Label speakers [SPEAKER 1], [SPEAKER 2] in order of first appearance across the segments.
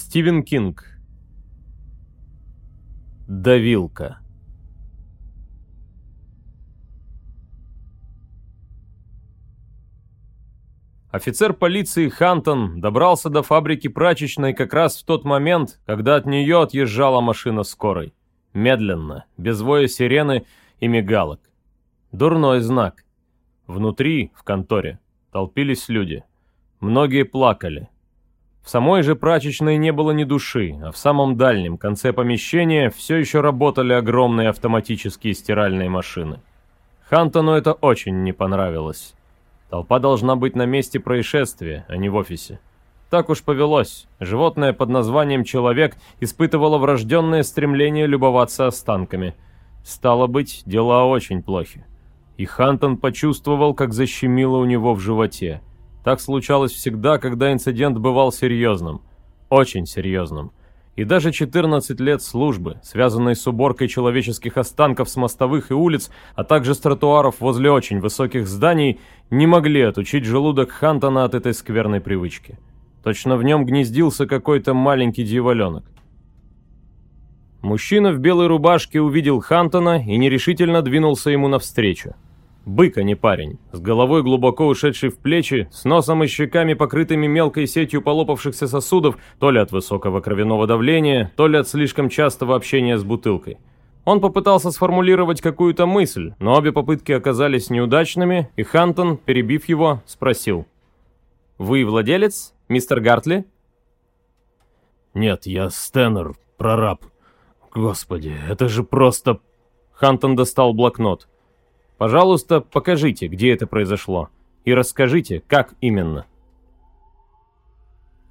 [SPEAKER 1] Стивен Кинг. Давилка. Офицер полиции Хантон добрался до фабрики прачечной как раз в тот момент, когда от нее отъезжала машина скорой. Медленно, без воя сирены и мигалок. Дурной знак. Внутри, в конторе, толпились люди. Многие плакали. В самой же прачечной не было ни души, а в самом дальнем конце помещения все еще работали огромные автоматические стиральные машины. Хантону это очень не понравилось. Толпа должна быть на месте происшествия, а не в офисе. Так уж повелось. Животное под названием «человек» испытывало врожденное стремление любоваться останками. Стало быть, дела очень плохи. И Хантон почувствовал, как защемило у него в животе. Так случалось всегда, когда инцидент бывал серьезным. Очень серьезным и даже 14 лет службы, связанной с уборкой человеческих останков с мостовых и улиц, а также с тротуаров возле очень высоких зданий, не могли отучить желудок Хантона от этой скверной привычки. Точно в нем гнездился какой-то маленький дьяволенок. Мужчина в белой рубашке увидел Хантона и нерешительно двинулся ему навстречу. Бык, а не парень, с головой глубоко ушедший в плечи, с носом и щеками, покрытыми мелкой сетью полопавшихся сосудов, то ли от высокого кровяного давления, то ли от слишком частого общения с бутылкой. Он попытался сформулировать какую-то мысль, но обе попытки оказались неудачными, и Хантон, перебив его, спросил. «Вы владелец, мистер Гартли?»
[SPEAKER 2] «Нет, я Стэннер, прораб. Господи, это же просто...»
[SPEAKER 1] Хантон достал блокнот. Пожалуйста, покажите, где это произошло, и расскажите, как именно.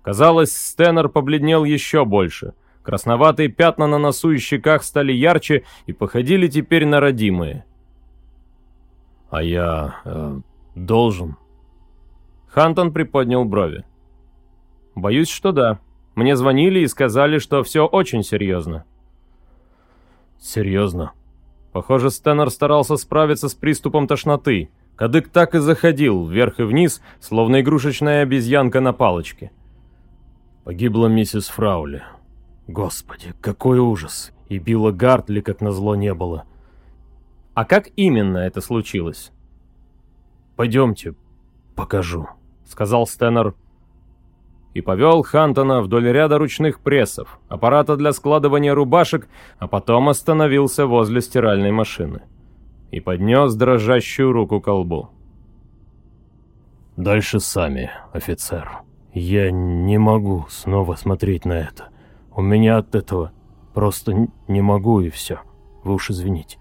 [SPEAKER 1] Казалось, Стэннер побледнел еще больше. Красноватые пятна на носу и щеках стали ярче и походили теперь на родимые.
[SPEAKER 2] «А я... Э, должен?»
[SPEAKER 1] Хантон приподнял брови. «Боюсь, что да. Мне звонили и сказали, что все очень серьезно».
[SPEAKER 2] «Серьезно?»
[SPEAKER 1] Похоже, Стэннер старался справиться с приступом тошноты. Кадык так и заходил, вверх и вниз, словно игрушечная обезьянка на палочке.
[SPEAKER 2] Погибла миссис Фраули. Господи, какой ужас! И Билла Гартли, как назло, не было.
[SPEAKER 1] А как именно это случилось?
[SPEAKER 2] «Пойдемте, покажу», — сказал Стэннер,
[SPEAKER 1] и повел Хантона вдоль ряда ручных прессов, аппарата для складывания рубашек, а потом остановился возле стиральной машины и поднес дрожащую руку к колбу.
[SPEAKER 2] «Дальше сами, офицер. Я не могу снова смотреть на это. У меня от этого просто не могу и все. Вы уж извините».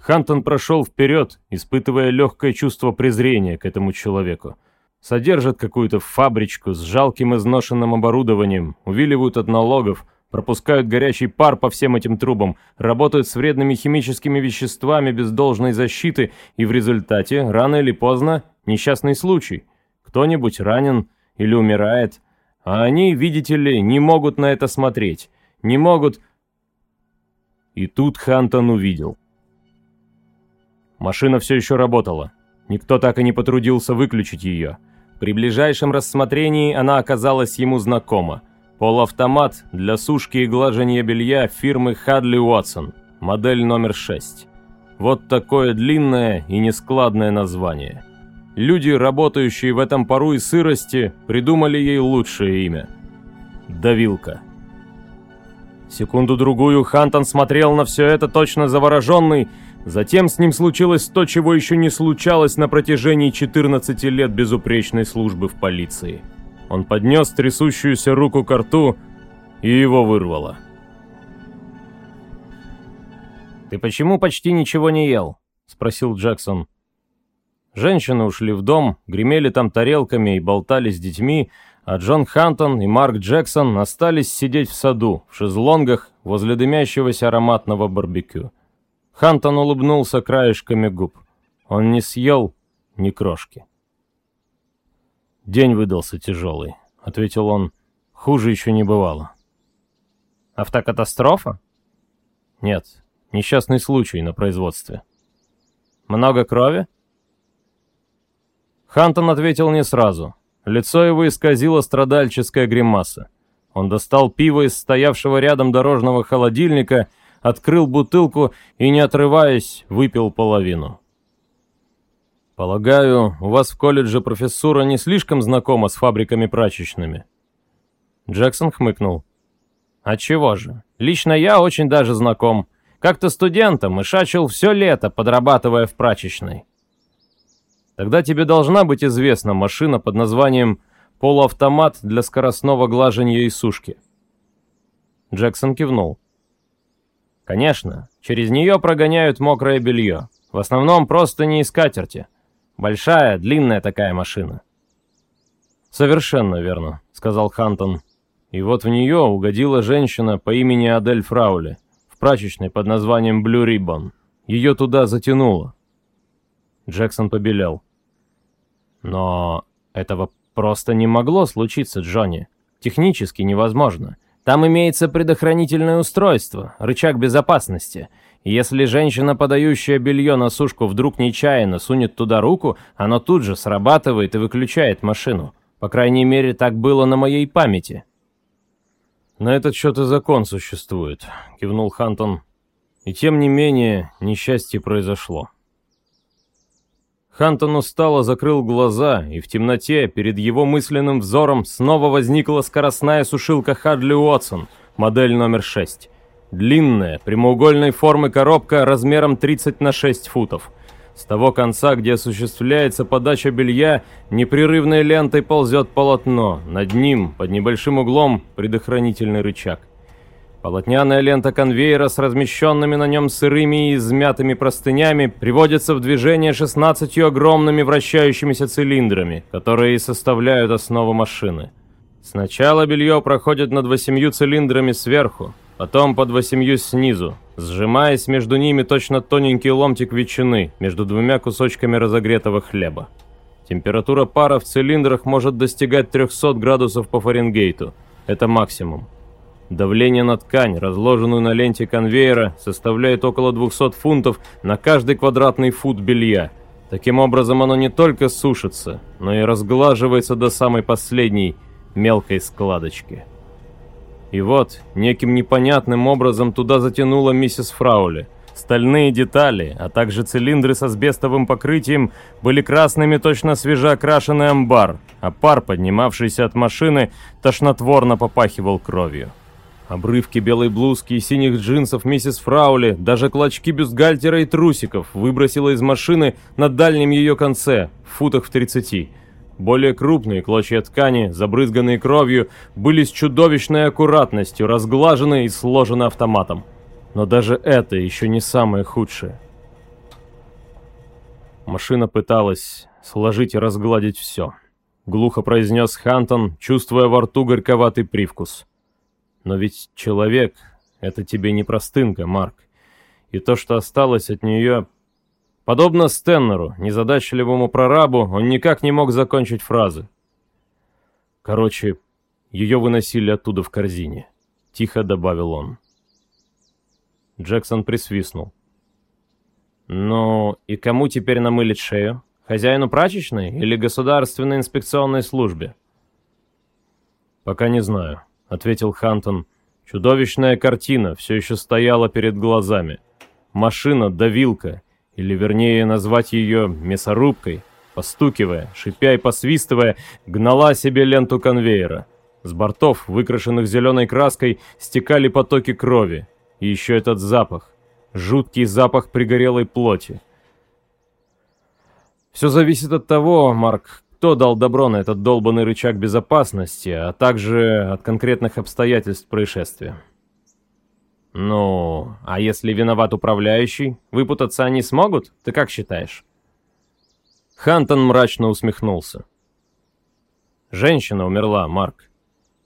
[SPEAKER 1] Хантон прошел вперед, испытывая легкое чувство презрения к этому человеку. Содержат какую-то фабричку с жалким изношенным оборудованием, увиливают от налогов, пропускают горячий пар по всем этим трубам, работают с вредными химическими веществами без должной защиты, и в результате, рано или поздно, несчастный случай. Кто-нибудь ранен или умирает, а они, видите ли, не могут на это смотреть, не могут... И тут Хантон увидел. Машина все еще работала. Никто так и не потрудился выключить ее. При ближайшем рассмотрении она оказалась ему знакома. Полуавтомат для сушки и глажения белья фирмы Хадли Уотсон, модель номер 6. Вот такое длинное и нескладное название. Люди, работающие в этом пару и сырости, придумали ей лучшее имя. Давилка. Секунду-другую Хантон смотрел на все это точно завороженный, Затем с ним случилось то, чего еще не случалось на протяжении 14 лет безупречной службы в полиции. Он поднес трясущуюся руку к рту, и его вырвало. «Ты почему почти ничего не ел?» — спросил Джексон. Женщины ушли в дом, гремели там тарелками и болтали с детьми, а Джон Хантон и Марк Джексон остались сидеть в саду, в шезлонгах, возле дымящегося ароматного барбекю. Хантон улыбнулся краешками губ. Он не съел ни крошки. «День выдался тяжелый», — ответил он. «Хуже еще не бывало». «Автокатастрофа?» «Нет, несчастный случай на производстве». «Много крови?» Хантон ответил не сразу. Лицо его исказило страдальческая гримаса. Он достал пиво из стоявшего рядом дорожного холодильника, открыл бутылку и, не отрываясь, выпил половину. «Полагаю, у вас в колледже профессура не слишком знакома с фабриками прачечными?» Джексон хмыкнул. «А чего же? Лично я очень даже знаком. Как-то студентом и шачил все лето, подрабатывая в прачечной». «Тогда тебе должна быть известна машина под названием полуавтомат для скоростного глажения и сушки». Джексон кивнул. «Конечно, через нее прогоняют мокрое белье. В основном просто не из скатерти. Большая, длинная такая машина». «Совершенно верно», — сказал Хантон. И вот в нее угодила женщина по имени Адель Фраули, в прачечной под названием Блю Риббон. Ее туда затянуло. Джексон побелел. Но этого просто не могло случиться, Джонни. Технически невозможно. Там имеется предохранительное устройство, рычаг безопасности. Если женщина, подающая белье на сушку, вдруг нечаянно сунет туда руку, оно тут же срабатывает и выключает машину. По крайней мере, так было на моей памяти. «На этот счет и закон существует», — кивнул Хантон. «И тем не менее, несчастье произошло». Хантон устало закрыл глаза, и в темноте перед его мысленным взором снова возникла скоростная сушилка Хадли Уотсон, модель номер 6. Длинная, прямоугольной формы коробка размером 30 на 6 футов — с того конца, где осуществляется подача белья, непрерывной лентой ползет полотно. Над ним, под небольшим углом, предохранительный рычаг. Полотняная лента конвейера с размещенными на нем сырыми и измятыми простынями приводится в движение 16 огромными вращающимися цилиндрами, которые и составляют основу машины. Сначала белье проходит над восемью цилиндрами сверху, потом под восемью снизу, сжимаясь между ними точно тоненький ломтик ветчины между двумя кусочками разогретого хлеба. Температура пара в цилиндрах может достигать 300 градусов по Фаренгейту. Это максимум. Давление на ткань, разложенную на ленте конвейера, составляет около 200 фунтов на каждый квадратный фут белья. Таким образом, оно не только сушится, но и разглаживается до самой последней мелкой складочки. И вот, неким непонятным образом туда затянула миссис Фраули. Стальные детали, а также цилиндры с асбестовым покрытием были красными точно свежеокрашенный амбар, а пар, поднимавшийся от машины, тошнотворно попахивал кровью. Обрывки белой блузки и синих джинсов миссис Фраули, даже клочки бюстгальтера и трусиков выбросила из машины на дальнем ее конце, в футах в тридцати. Более крупные клочья ткани, забрызганные кровью, были с чудовищной аккуратностью разглажены и сложены автоматом. Но даже это еще не самое худшее. Машина пыталась сложить и разгладить все. Глухо произнес Хантон, чувствуя во рту горьковатый привкус. Но ведь человек — это тебе не простынка, Марк. И то, что осталось от нее, Подобно Стеннеру, незадачливому прорабу, он никак не мог закончить фразы. Короче, ее выносили оттуда в корзине. Тихо добавил он. Джексон присвистнул. «Ну, и кому теперь намылить шею? Хозяину прачечной или государственной инспекционной службе?» «Пока не знаю», — ответил Хантон. Чудовищная картина все еще стояла перед глазами. Машина, давилка, или вернее назвать ее мясорубкой, постукивая, шипя и посвистывая, гнала себе ленту конвейера. С бортов, выкрашенных зеленой краской, стекали потоки крови. И еще этот запах. Жуткий запах пригорелой плоти. Все зависит от того, Марк, кто дал добро на этот долбанный рычаг безопасности, а также от конкретных обстоятельств происшествия. «Ну, а если виноват управляющий, выпутаться они смогут? Ты как считаешь?» Хантон мрачно усмехнулся. «Женщина умерла, Марк.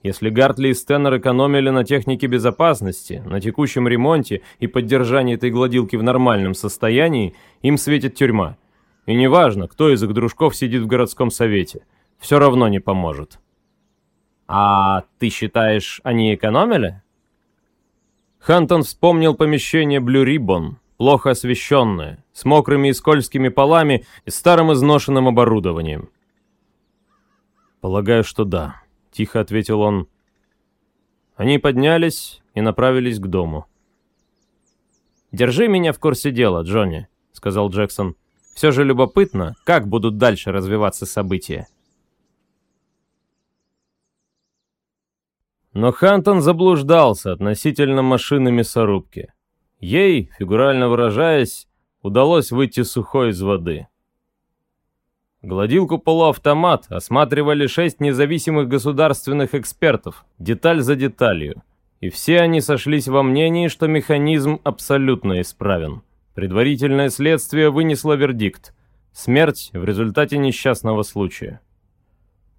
[SPEAKER 1] Если Гартли и Стеннер экономили на технике безопасности, на текущем ремонте и поддержании этой гладилки в нормальном состоянии, им светит тюрьма. И неважно, кто из их дружков сидит в городском совете, все равно не поможет». «А ты считаешь, они экономили?» Хантон вспомнил помещение Блю Риббон, плохо освещенное, с мокрыми и скользкими полами и старым изношенным оборудованием. «Полагаю, что да», — тихо ответил он. Они поднялись и направились к дому. «Держи меня в курсе дела, Джонни», — сказал Джексон. «Все же любопытно, как будут дальше развиваться события». Но Хантон заблуждался относительно машины мясорубки. Ей, фигурально выражаясь, удалось выйти сухой из воды. Гладилку полуавтомат осматривали шесть независимых государственных экспертов, деталь за деталью. И все они сошлись во мнении, что механизм абсолютно исправен. Предварительное следствие вынесло вердикт. Смерть в результате несчастного случая.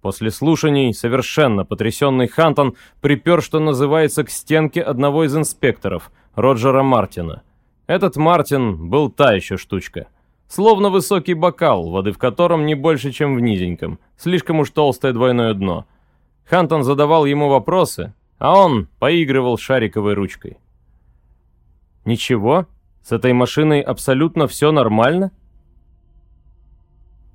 [SPEAKER 1] После слушаний совершенно потрясенный Хантон припер, что называется, к стенке одного из инспекторов, Роджера Мартина. Этот Мартин был та еще штучка. Словно высокий бокал, воды в котором не больше, чем в низеньком. Слишком уж толстое двойное дно. Хантон задавал ему вопросы, а он поигрывал шариковой ручкой. «Ничего? С этой машиной абсолютно все нормально?»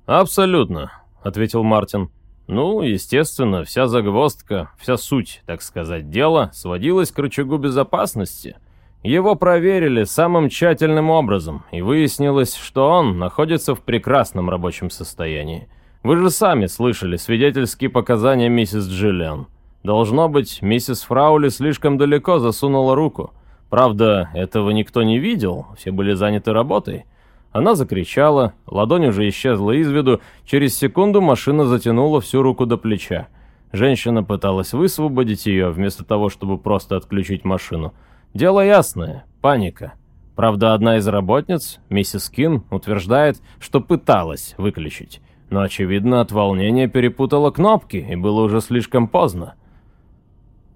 [SPEAKER 2] «Абсолютно», — ответил Мартин. Ну, естественно, вся загвоздка, вся суть, так сказать, дела сводилась к рычагу безопасности. Его проверили самым тщательным образом, и выяснилось, что он находится в прекрасном рабочем состоянии. Вы же сами слышали свидетельские показания миссис Джиллиан. Должно быть, миссис Фраули слишком далеко засунула руку. Правда, этого никто не видел, все были заняты работой. Она закричала, ладонь уже исчезла из виду, через секунду машина затянула всю руку до плеча. Женщина пыталась высвободить ее, вместо того, чтобы просто отключить машину. Дело ясное – паника. Правда, одна из работниц, миссис Кин, утверждает, что пыталась выключить. Но, очевидно, от волнения перепутала кнопки, и было уже слишком поздно.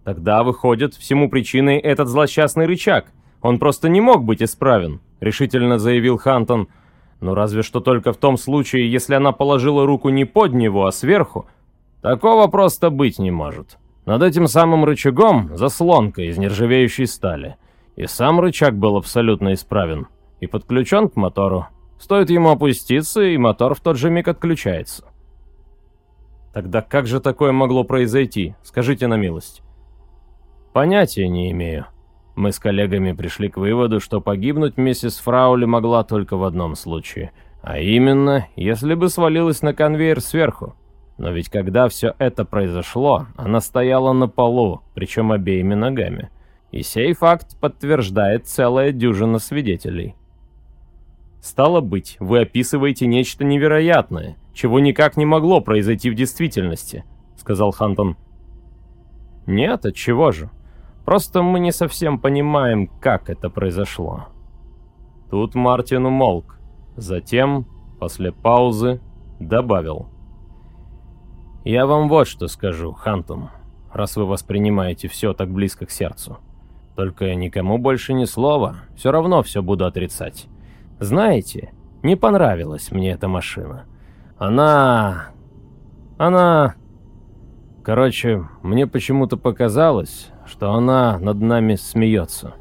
[SPEAKER 1] Тогда, выходит, всему причиной этот злосчастный рычаг. Он просто не мог быть исправен решительно заявил Хантон. Но разве что только в том случае, если она положила руку не под него, а сверху. Такого просто быть не может. Над этим самым рычагом заслонка из нержавеющей стали. И сам рычаг был абсолютно исправен. И подключен к мотору. Стоит ему опуститься, и мотор в тот же миг отключается. Тогда как же такое могло произойти? Скажите на милость.
[SPEAKER 2] Понятия не имею. Мы с коллегами пришли к выводу, что погибнуть миссис Фраули могла только в одном случае. А именно, если бы свалилась на конвейер сверху. Но ведь когда все это произошло, она стояла на полу, причем обеими ногами. И сей факт подтверждает целая дюжина свидетелей.
[SPEAKER 1] «Стало быть, вы описываете нечто невероятное, чего никак не могло произойти в действительности», — сказал Хантон.
[SPEAKER 2] «Нет, отчего же? Просто мы не совсем понимаем, как это произошло. Тут Мартин умолк. Затем, после паузы, добавил. «Я вам вот что скажу, Хантум, раз вы воспринимаете все так близко к сердцу. Только никому больше ни слова, все равно все буду отрицать. Знаете, не понравилась мне эта машина. Она... она... Короче, мне почему-то показалось, что она над нами смеется.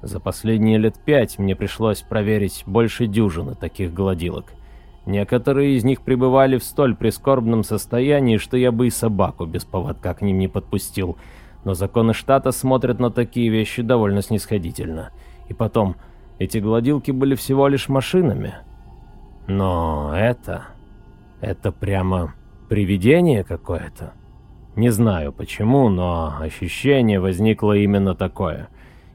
[SPEAKER 2] За последние лет пять мне пришлось проверить больше дюжины таких гладилок. Некоторые из них пребывали в столь прискорбном состоянии, что я бы и собаку без поводка к ним не подпустил. Но законы штата смотрят на такие вещи довольно снисходительно. И потом, эти гладилки были всего лишь машинами. Но это... это прямо привидение какое-то. Не знаю почему, но ощущение возникло именно такое.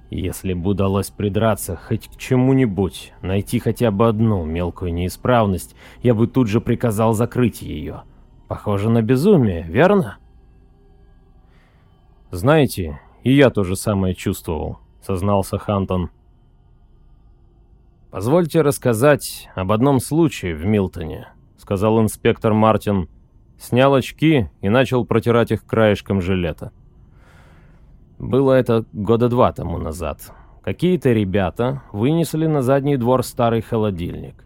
[SPEAKER 2] Если бы удалось придраться хоть к чему-нибудь, найти хотя бы одну мелкую неисправность, я бы тут же приказал закрыть ее. Похоже на безумие, верно?
[SPEAKER 1] Знаете, и я то же самое чувствовал, сознался Хантон.
[SPEAKER 2] «Позвольте рассказать об одном случае в Милтоне», — сказал инспектор Мартин, снял очки и начал протирать их краешком жилета. Было это года два тому назад. Какие-то ребята вынесли на задний двор старый холодильник.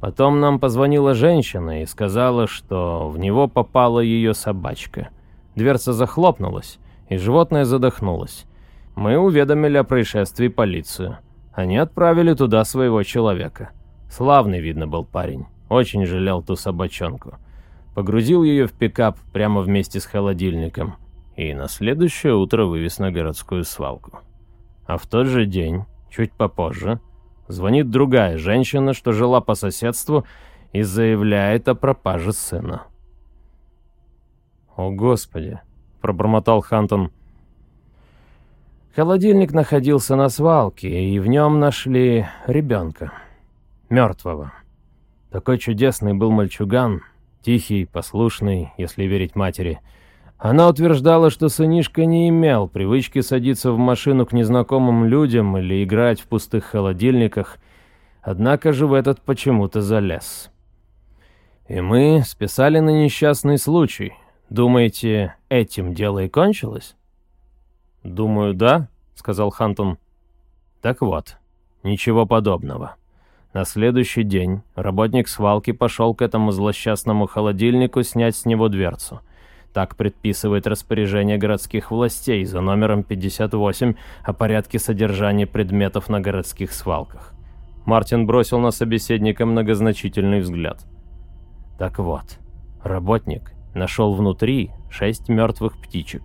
[SPEAKER 2] Потом нам позвонила женщина и сказала, что в него попала ее собачка. Дверца захлопнулась, и животное задохнулось. Мы уведомили о происшествии полицию. Они отправили туда своего человека. Славный, видно, был парень. Очень жалел ту собачонку. Погрузил ее в пикап прямо вместе с холодильником. и на следующее утро вывез на городскую свалку. А в тот же день, чуть попозже, звонит другая женщина, что жила по соседству, и заявляет о пропаже сына.
[SPEAKER 1] «О, Господи!» — пробормотал Хантон.
[SPEAKER 2] Холодильник находился на свалке, и в нем нашли ребенка. Мертвого. Такой чудесный был мальчуган, тихий, послушный, если верить матери. Она утверждала, что сынишка не имел привычки садиться в машину к незнакомым людям или играть в пустых холодильниках, однако же в этот почему-то залез. И мы списали на несчастный случай. Думаете, этим дело и кончилось?
[SPEAKER 1] «Думаю, да», — сказал Хантон.
[SPEAKER 2] «Так вот, ничего подобного. На следующий день работник свалки пошел к этому злосчастному холодильнику снять с него дверцу. Так предписывает распоряжение городских властей за номером 58 о порядке содержания предметов на городских свалках.
[SPEAKER 1] Мартин бросил на собеседника многозначительный взгляд.
[SPEAKER 2] Так вот, работник нашел внутри шесть мертвых птичек.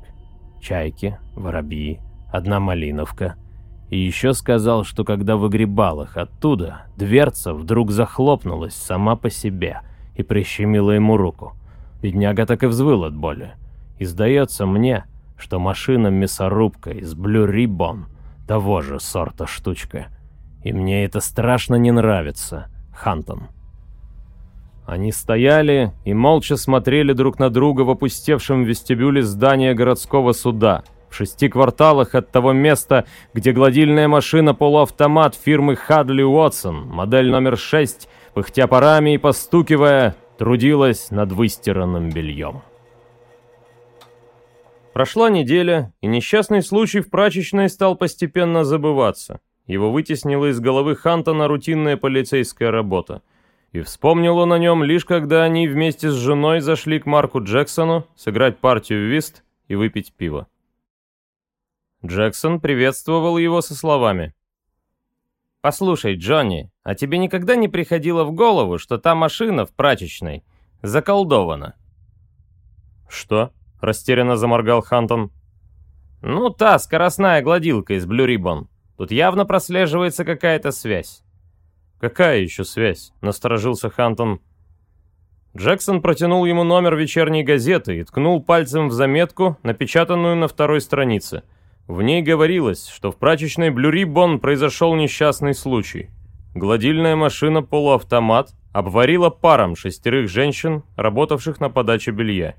[SPEAKER 2] Чайки, воробьи, одна малиновка — и еще сказал, что когда выгребал их оттуда, дверца вдруг захлопнулась сама по себе и прищемила ему руку. Бедняга так и взвыл от боли. И сдается мне, что машина-мясорубка из Blue Ribbon того же сорта штучка. И мне это страшно не нравится, Хантон.
[SPEAKER 1] Они стояли и молча смотрели друг на друга в опустевшем вестибюле здания городского суда – в шести кварталах от того места, где гладильная машина-полуавтомат фирмы Хадли Уотсон, модель номер 6, пыхтя парами и постукивая, трудилась над выстиранным бельем. Прошла неделя, и несчастный случай в прачечной стал постепенно забываться. Его вытеснила из головы Хантона рутинная полицейская работа. И вспомнил он о нем лишь когда они вместе с женой зашли к Марку Джексону сыграть партию в вист и выпить пиво. Джексон приветствовал его со словами. «Послушай, Джонни, а тебе никогда не приходило в голову, что та машина в прачечной заколдована?» «Что?» — растерянно заморгал Хантон.
[SPEAKER 2] «Ну, та скоростная гладилка из Blue Ribbon. Тут явно прослеживается какая-то связь».
[SPEAKER 1] «Какая еще связь?» — насторожился Хантон. Джексон протянул ему номер вечерней газеты и ткнул пальцем в заметку, напечатанную на второй странице — в ней говорилось, что в прачечной Блюрибон произошел несчастный случай. Гладильная машина-полуавтомат обварила паром шестерых женщин, работавших на подаче белья.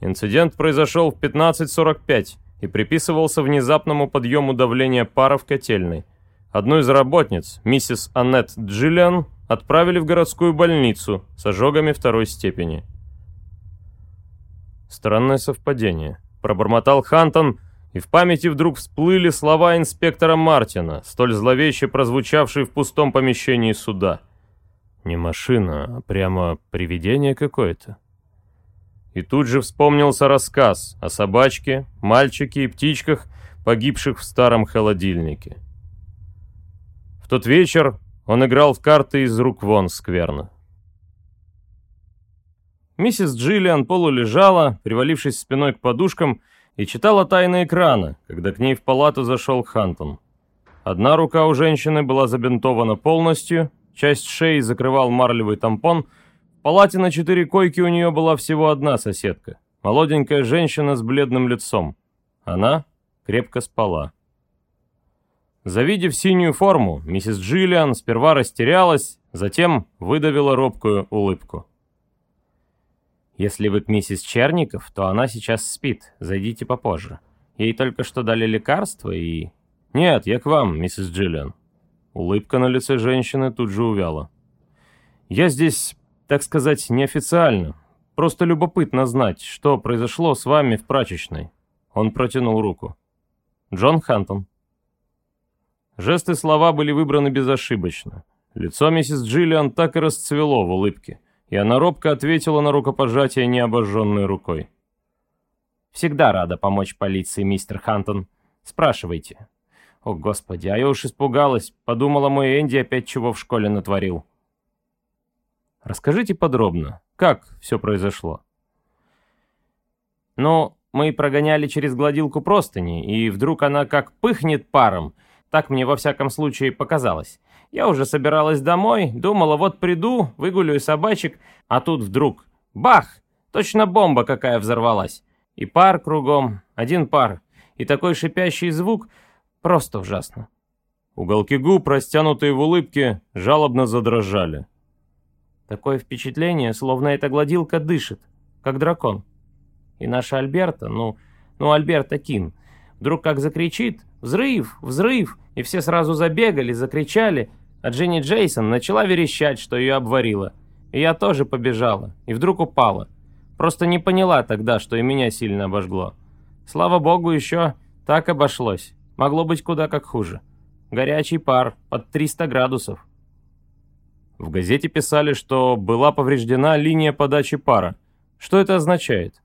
[SPEAKER 1] Инцидент произошел в 15.45 и приписывался внезапному подъему давления пара в котельной. Одну из работниц, миссис Аннет Джиллиан, отправили в городскую больницу с ожогами второй степени. Странное совпадение. Пробормотал Хантон, и в памяти вдруг всплыли слова инспектора Мартина, столь зловеще прозвучавшие в пустом помещении суда. Не машина, а прямо привидение какое-то. И тут же вспомнился рассказ о собачке, мальчике и птичках, погибших в старом холодильнике. В тот вечер он играл в карты из рук вон скверно. Миссис Джиллиан полулежала, привалившись спиной к подушкам, и читала тайны экрана, когда к ней в палату зашел Хантон. Одна рука у женщины была забинтована полностью, часть шеи закрывал марлевый тампон. В палате на четыре койки у нее была всего одна соседка, молоденькая женщина с бледным лицом. Она крепко спала. Завидев синюю форму, миссис Джиллиан сперва растерялась, затем выдавила робкую улыбку.
[SPEAKER 2] Если вы к миссис Черников, то она сейчас спит. Зайдите попозже. Ей только что дали лекарство и...
[SPEAKER 1] Нет, я к вам, миссис Джиллиан. Улыбка на лице женщины тут же увяла. Я здесь, так сказать, неофициально. Просто любопытно знать, что произошло с вами в прачечной. Он протянул руку. Джон Хантон. Жесты слова были выбраны безошибочно. Лицо миссис Джиллиан так и расцвело в улыбке и она робко ответила на рукопожатие необожженной рукой.
[SPEAKER 2] «Всегда рада помочь полиции, мистер Хантон. Спрашивайте». «О, Господи, а я уж испугалась. Подумала, мой Энди опять чего в школе натворил».
[SPEAKER 1] «Расскажите подробно, как все произошло?»
[SPEAKER 2] «Ну, мы прогоняли через гладилку простыни, и вдруг она как пыхнет паром. Так мне во всяком случае показалось. Я уже собиралась домой, думала, вот приду, выгуляю собачек, а тут вдруг бах! Точно бомба какая взорвалась. И пар кругом, один пар. И такой шипящий звук, просто ужасно.
[SPEAKER 1] Уголки губ, растянутые в улыбке, жалобно задрожали.
[SPEAKER 2] Такое впечатление, словно эта гладилка дышит, как дракон. И наша Альберта, ну, ну Альберта Кин, вдруг как закричит «Взрыв! Взрыв!» И все сразу забегали, закричали, а Дженни Джейсон начала верещать, что ее обварило. И я тоже побежала, и вдруг упала. Просто не поняла тогда, что и меня сильно обожгло. Слава богу, еще так обошлось. Могло быть куда как хуже. Горячий пар, под 300 градусов.
[SPEAKER 1] В газете писали, что была повреждена линия подачи пара. Что это означает?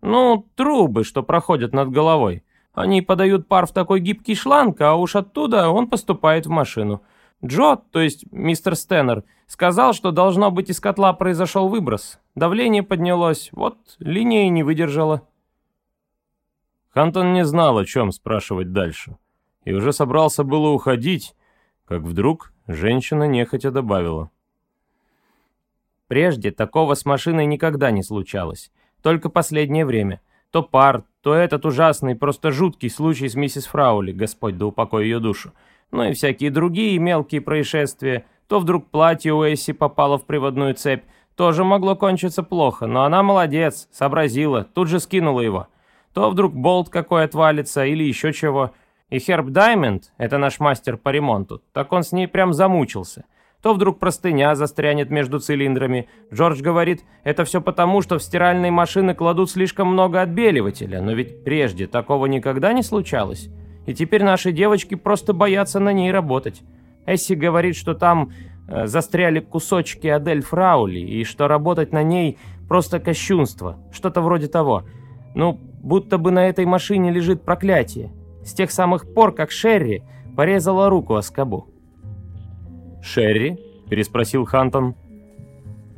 [SPEAKER 2] Ну, трубы, что проходят над головой. Они подают пар в такой гибкий шланг, а уж оттуда он поступает в машину. Джо, то есть мистер Стэннер, сказал, что должно быть из котла произошел выброс. Давление поднялось, вот линия и не выдержала.
[SPEAKER 1] Хантон не знал, о чем спрашивать дальше и уже собрался было уходить, как вдруг женщина нехотя добавила.
[SPEAKER 2] Прежде такого с машиной никогда не случалось, только последнее время. То пар, то этот ужасный, просто жуткий случай с миссис Фраули, Господь да упокой ее душу, ну и всякие другие мелкие происшествия, то вдруг платье у Эсси попало в приводную цепь, тоже могло кончиться плохо, но она молодец, сообразила, тут же скинула его. То вдруг болт какой отвалится или еще чего, и Херб Даймонд, это наш мастер по ремонту, так он с ней прям замучился. То вдруг простыня застрянет между цилиндрами. Джордж говорит, это все потому, что в стиральные машины кладут слишком много отбеливателя, но ведь прежде такого никогда не случалось. И теперь наши девочки просто боятся на ней работать. Эсси говорит, что там э, застряли кусочки Адель Фраули, и что работать на ней просто кощунство, что-то вроде того. Ну, будто бы на этой машине лежит проклятие с тех самых пор, как Шерри порезала руку о скобу.
[SPEAKER 1] «Шерри?» – переспросил Хантон.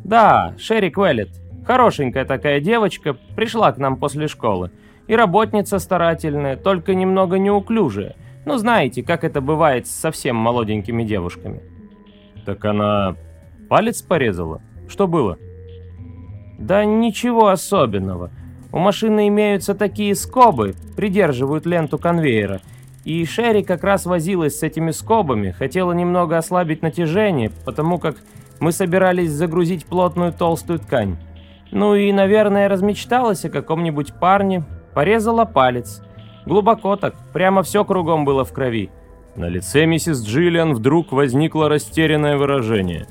[SPEAKER 2] «Да, Шерри Квеллет. Хорошенькая такая девочка, пришла к нам после школы. И работница старательная, только немного неуклюжая. Ну, знаете, как это бывает с совсем молоденькими девушками».
[SPEAKER 1] «Так она палец порезала? Что было?»
[SPEAKER 2] «Да ничего особенного. У машины имеются такие скобы, придерживают ленту конвейера. И Шерри как раз возилась с этими скобами, хотела немного ослабить натяжение, потому как мы собирались загрузить плотную толстую ткань. Ну и, наверное, размечталась о каком-нибудь парне, порезала палец. Глубоко так, прямо все кругом было в крови.
[SPEAKER 1] На лице миссис Джиллиан вдруг возникло растерянное выражение.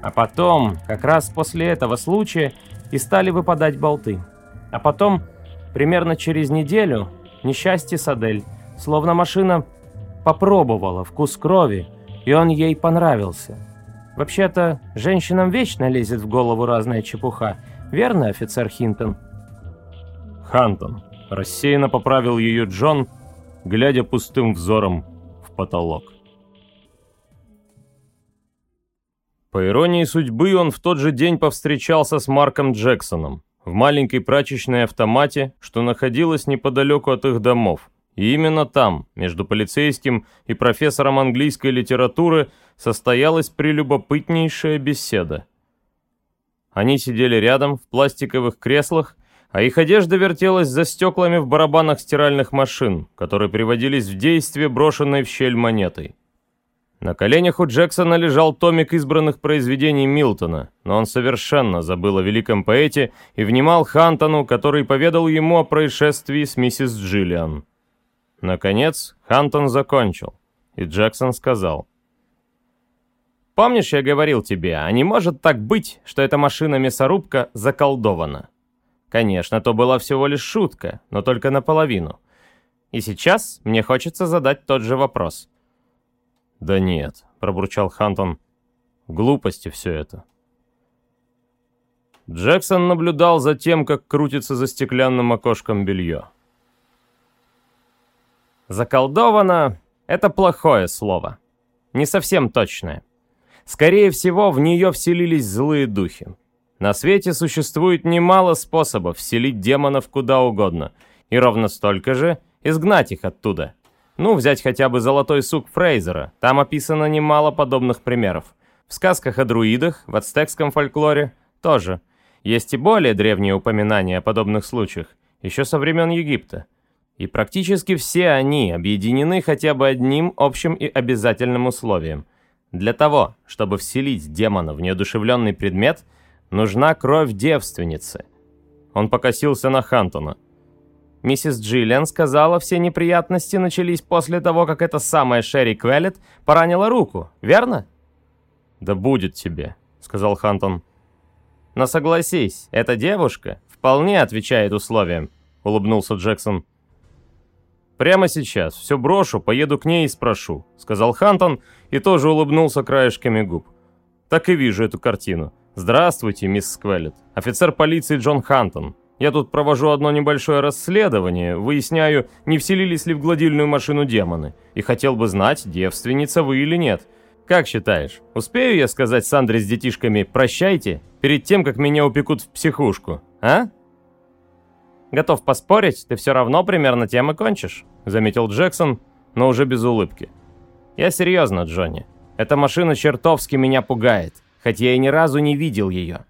[SPEAKER 2] А потом, как раз после этого случая, и стали выпадать болты. А потом, примерно через неделю, несчастье с Адель. Словно машина попробовала вкус крови, и он ей понравился. Вообще-то, женщинам вечно лезет в голову разная чепуха. Верно, офицер Хинтон?
[SPEAKER 1] Хантон. Рассеянно поправил ее Джон, глядя пустым взором в потолок. По иронии судьбы, он в тот же день повстречался с Марком Джексоном, в маленькой прачечной автомате, что находилась неподалеку от их домов. И именно там, между полицейским и профессором английской литературы, состоялась прелюбопытнейшая беседа. Они сидели рядом в пластиковых креслах, а их одежда вертелась за стеклами в барабанах стиральных машин, которые приводились в действие брошенной в щель монетой. На коленях у Джексона лежал томик избранных произведений Милтона, но он совершенно забыл о великом поэте и внимал Хантону, который поведал ему о происшествии с миссис Джиллиан. Наконец, Хантон закончил, и Джексон сказал.
[SPEAKER 2] «Помнишь, я говорил тебе, а не может так быть, что эта машина-мясорубка заколдована?» Конечно, то была всего лишь шутка, но только наполовину. И сейчас мне хочется задать тот же вопрос –
[SPEAKER 1] «Да нет», — пробурчал Хантон. «Глупости все это». Джексон наблюдал за тем, как крутится за стеклянным окошком белье.
[SPEAKER 2] «Заколдовано — это плохое слово. Не совсем точное. Скорее всего, в нее вселились злые духи. На свете существует немало способов вселить демонов куда угодно, и ровно столько же изгнать их оттуда. Ну, взять хотя бы «Золотой сук» Фрейзера, там описано немало подобных примеров. В сказках о друидах, в ацтекском фольклоре тоже. Есть и более древние упоминания о подобных случаях, еще со времен Египта. И практически все они объединены хотя бы одним общим и обязательным условием. Для того, чтобы вселить демона в неодушевленный предмет, нужна кровь девственницы. Он покосился на Хантона. Миссис Джиллиан сказала, все неприятности начались после того, как эта самая Шерри Квеллет поранила руку, верно?
[SPEAKER 1] «Да будет тебе», — сказал Хантон.
[SPEAKER 2] «Но согласись, эта девушка вполне отвечает условиям», — улыбнулся Джексон.
[SPEAKER 1] «Прямо сейчас. Все брошу, поеду к ней и спрошу», — сказал Хантон и тоже улыбнулся краешками губ. «Так и вижу эту картину. Здравствуйте, мисс Сквеллет. Офицер полиции Джон Хантон. Я тут провожу одно небольшое расследование, выясняю, не вселились ли в гладильную машину демоны, и хотел бы знать, девственница вы или нет. Как считаешь, успею я сказать Сандре с детишками «прощайте» перед тем, как меня упекут в психушку, а?»
[SPEAKER 2] «Готов поспорить, ты все равно примерно тем и кончишь», — заметил Джексон, но уже без улыбки. «Я серьезно, Джонни. Эта машина чертовски меня пугает, хоть я и ни разу не видел ее».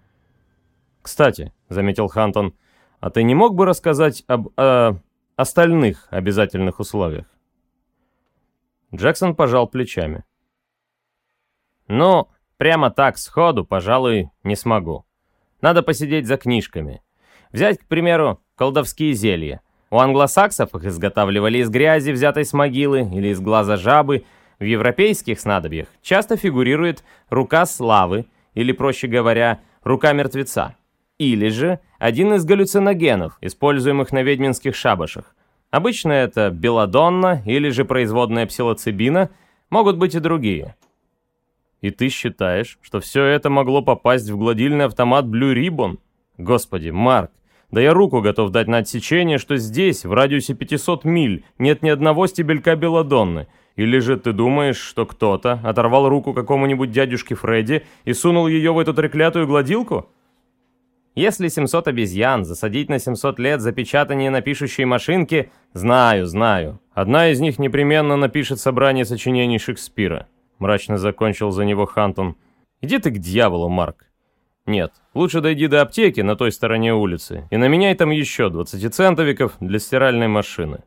[SPEAKER 1] «Кстати», — заметил Хантон, — «а ты не мог бы рассказать об э, остальных обязательных условиях?»
[SPEAKER 2] Джексон пожал плечами. «Ну, прямо так, сходу, пожалуй, не смогу. Надо посидеть за книжками. Взять, к примеру, колдовские зелья. У англосаксов их изготавливали из грязи, взятой с могилы, или из глаза жабы. В европейских снадобьях часто фигурирует рука славы, или, проще говоря, рука мертвеца. Или же один из галлюциногенов, используемых на ведьминских шабашах. Обычно это белладонна или же производная псилоцибина, могут быть и другие.
[SPEAKER 1] И ты считаешь, что все это могло попасть в гладильный автомат Blue Ribbon? Господи, Марк, да я руку готов дать на отсечение, что здесь, в радиусе 500 миль, нет ни одного стебелька белладонны. Или же ты думаешь, что кто-то оторвал руку какому-нибудь дядюшке Фредди и сунул ее в эту треклятую гладилку?
[SPEAKER 2] Если 700 обезьян засадить на 700 лет запечатание на пишущей машинке, знаю, знаю.
[SPEAKER 1] Одна из них непременно напишет собрание сочинений Шекспира. Мрачно закончил за него Хантон. Иди ты к дьяволу, Марк. Нет, лучше дойди до аптеки на той стороне улицы и наменяй там еще 20 центовиков для стиральной машины.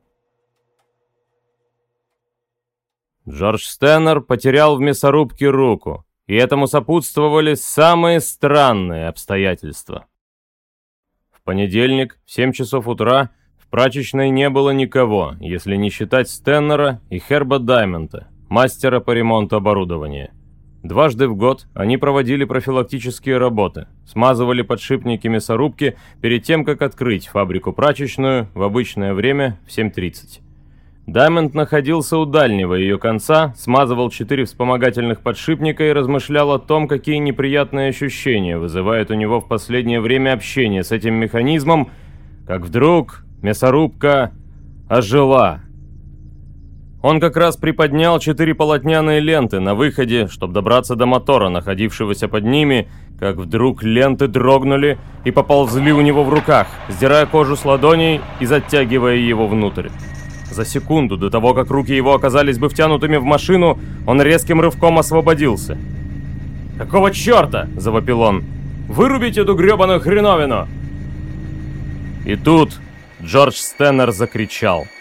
[SPEAKER 1] Джордж Стэннер потерял в мясорубке руку, и этому сопутствовали самые странные обстоятельства. В понедельник в 7 часов утра в прачечной не было никого, если не считать Стэннера и Херба Даймонта, мастера по ремонту оборудования. Дважды в год они проводили профилактические работы, смазывали подшипники мясорубки перед тем, как открыть фабрику-прачечную в обычное время в 7.30. Даймонд находился у дальнего ее конца, смазывал четыре вспомогательных подшипника и размышлял о том, какие неприятные ощущения вызывает у него в последнее время общение с этим механизмом, как вдруг мясорубка ожила. Он как раз приподнял четыре полотняные ленты на выходе, чтобы добраться до мотора, находившегося под ними, как вдруг ленты дрогнули и поползли у него в руках, сдирая кожу с ладоней и затягивая его внутрь. За секунду до того, как руки его оказались бы втянутыми в машину, он резким рывком освободился. «Какого черта?» – завопил он. «Вырубить эту гребаную хреновину!» И тут Джордж Стэннер закричал –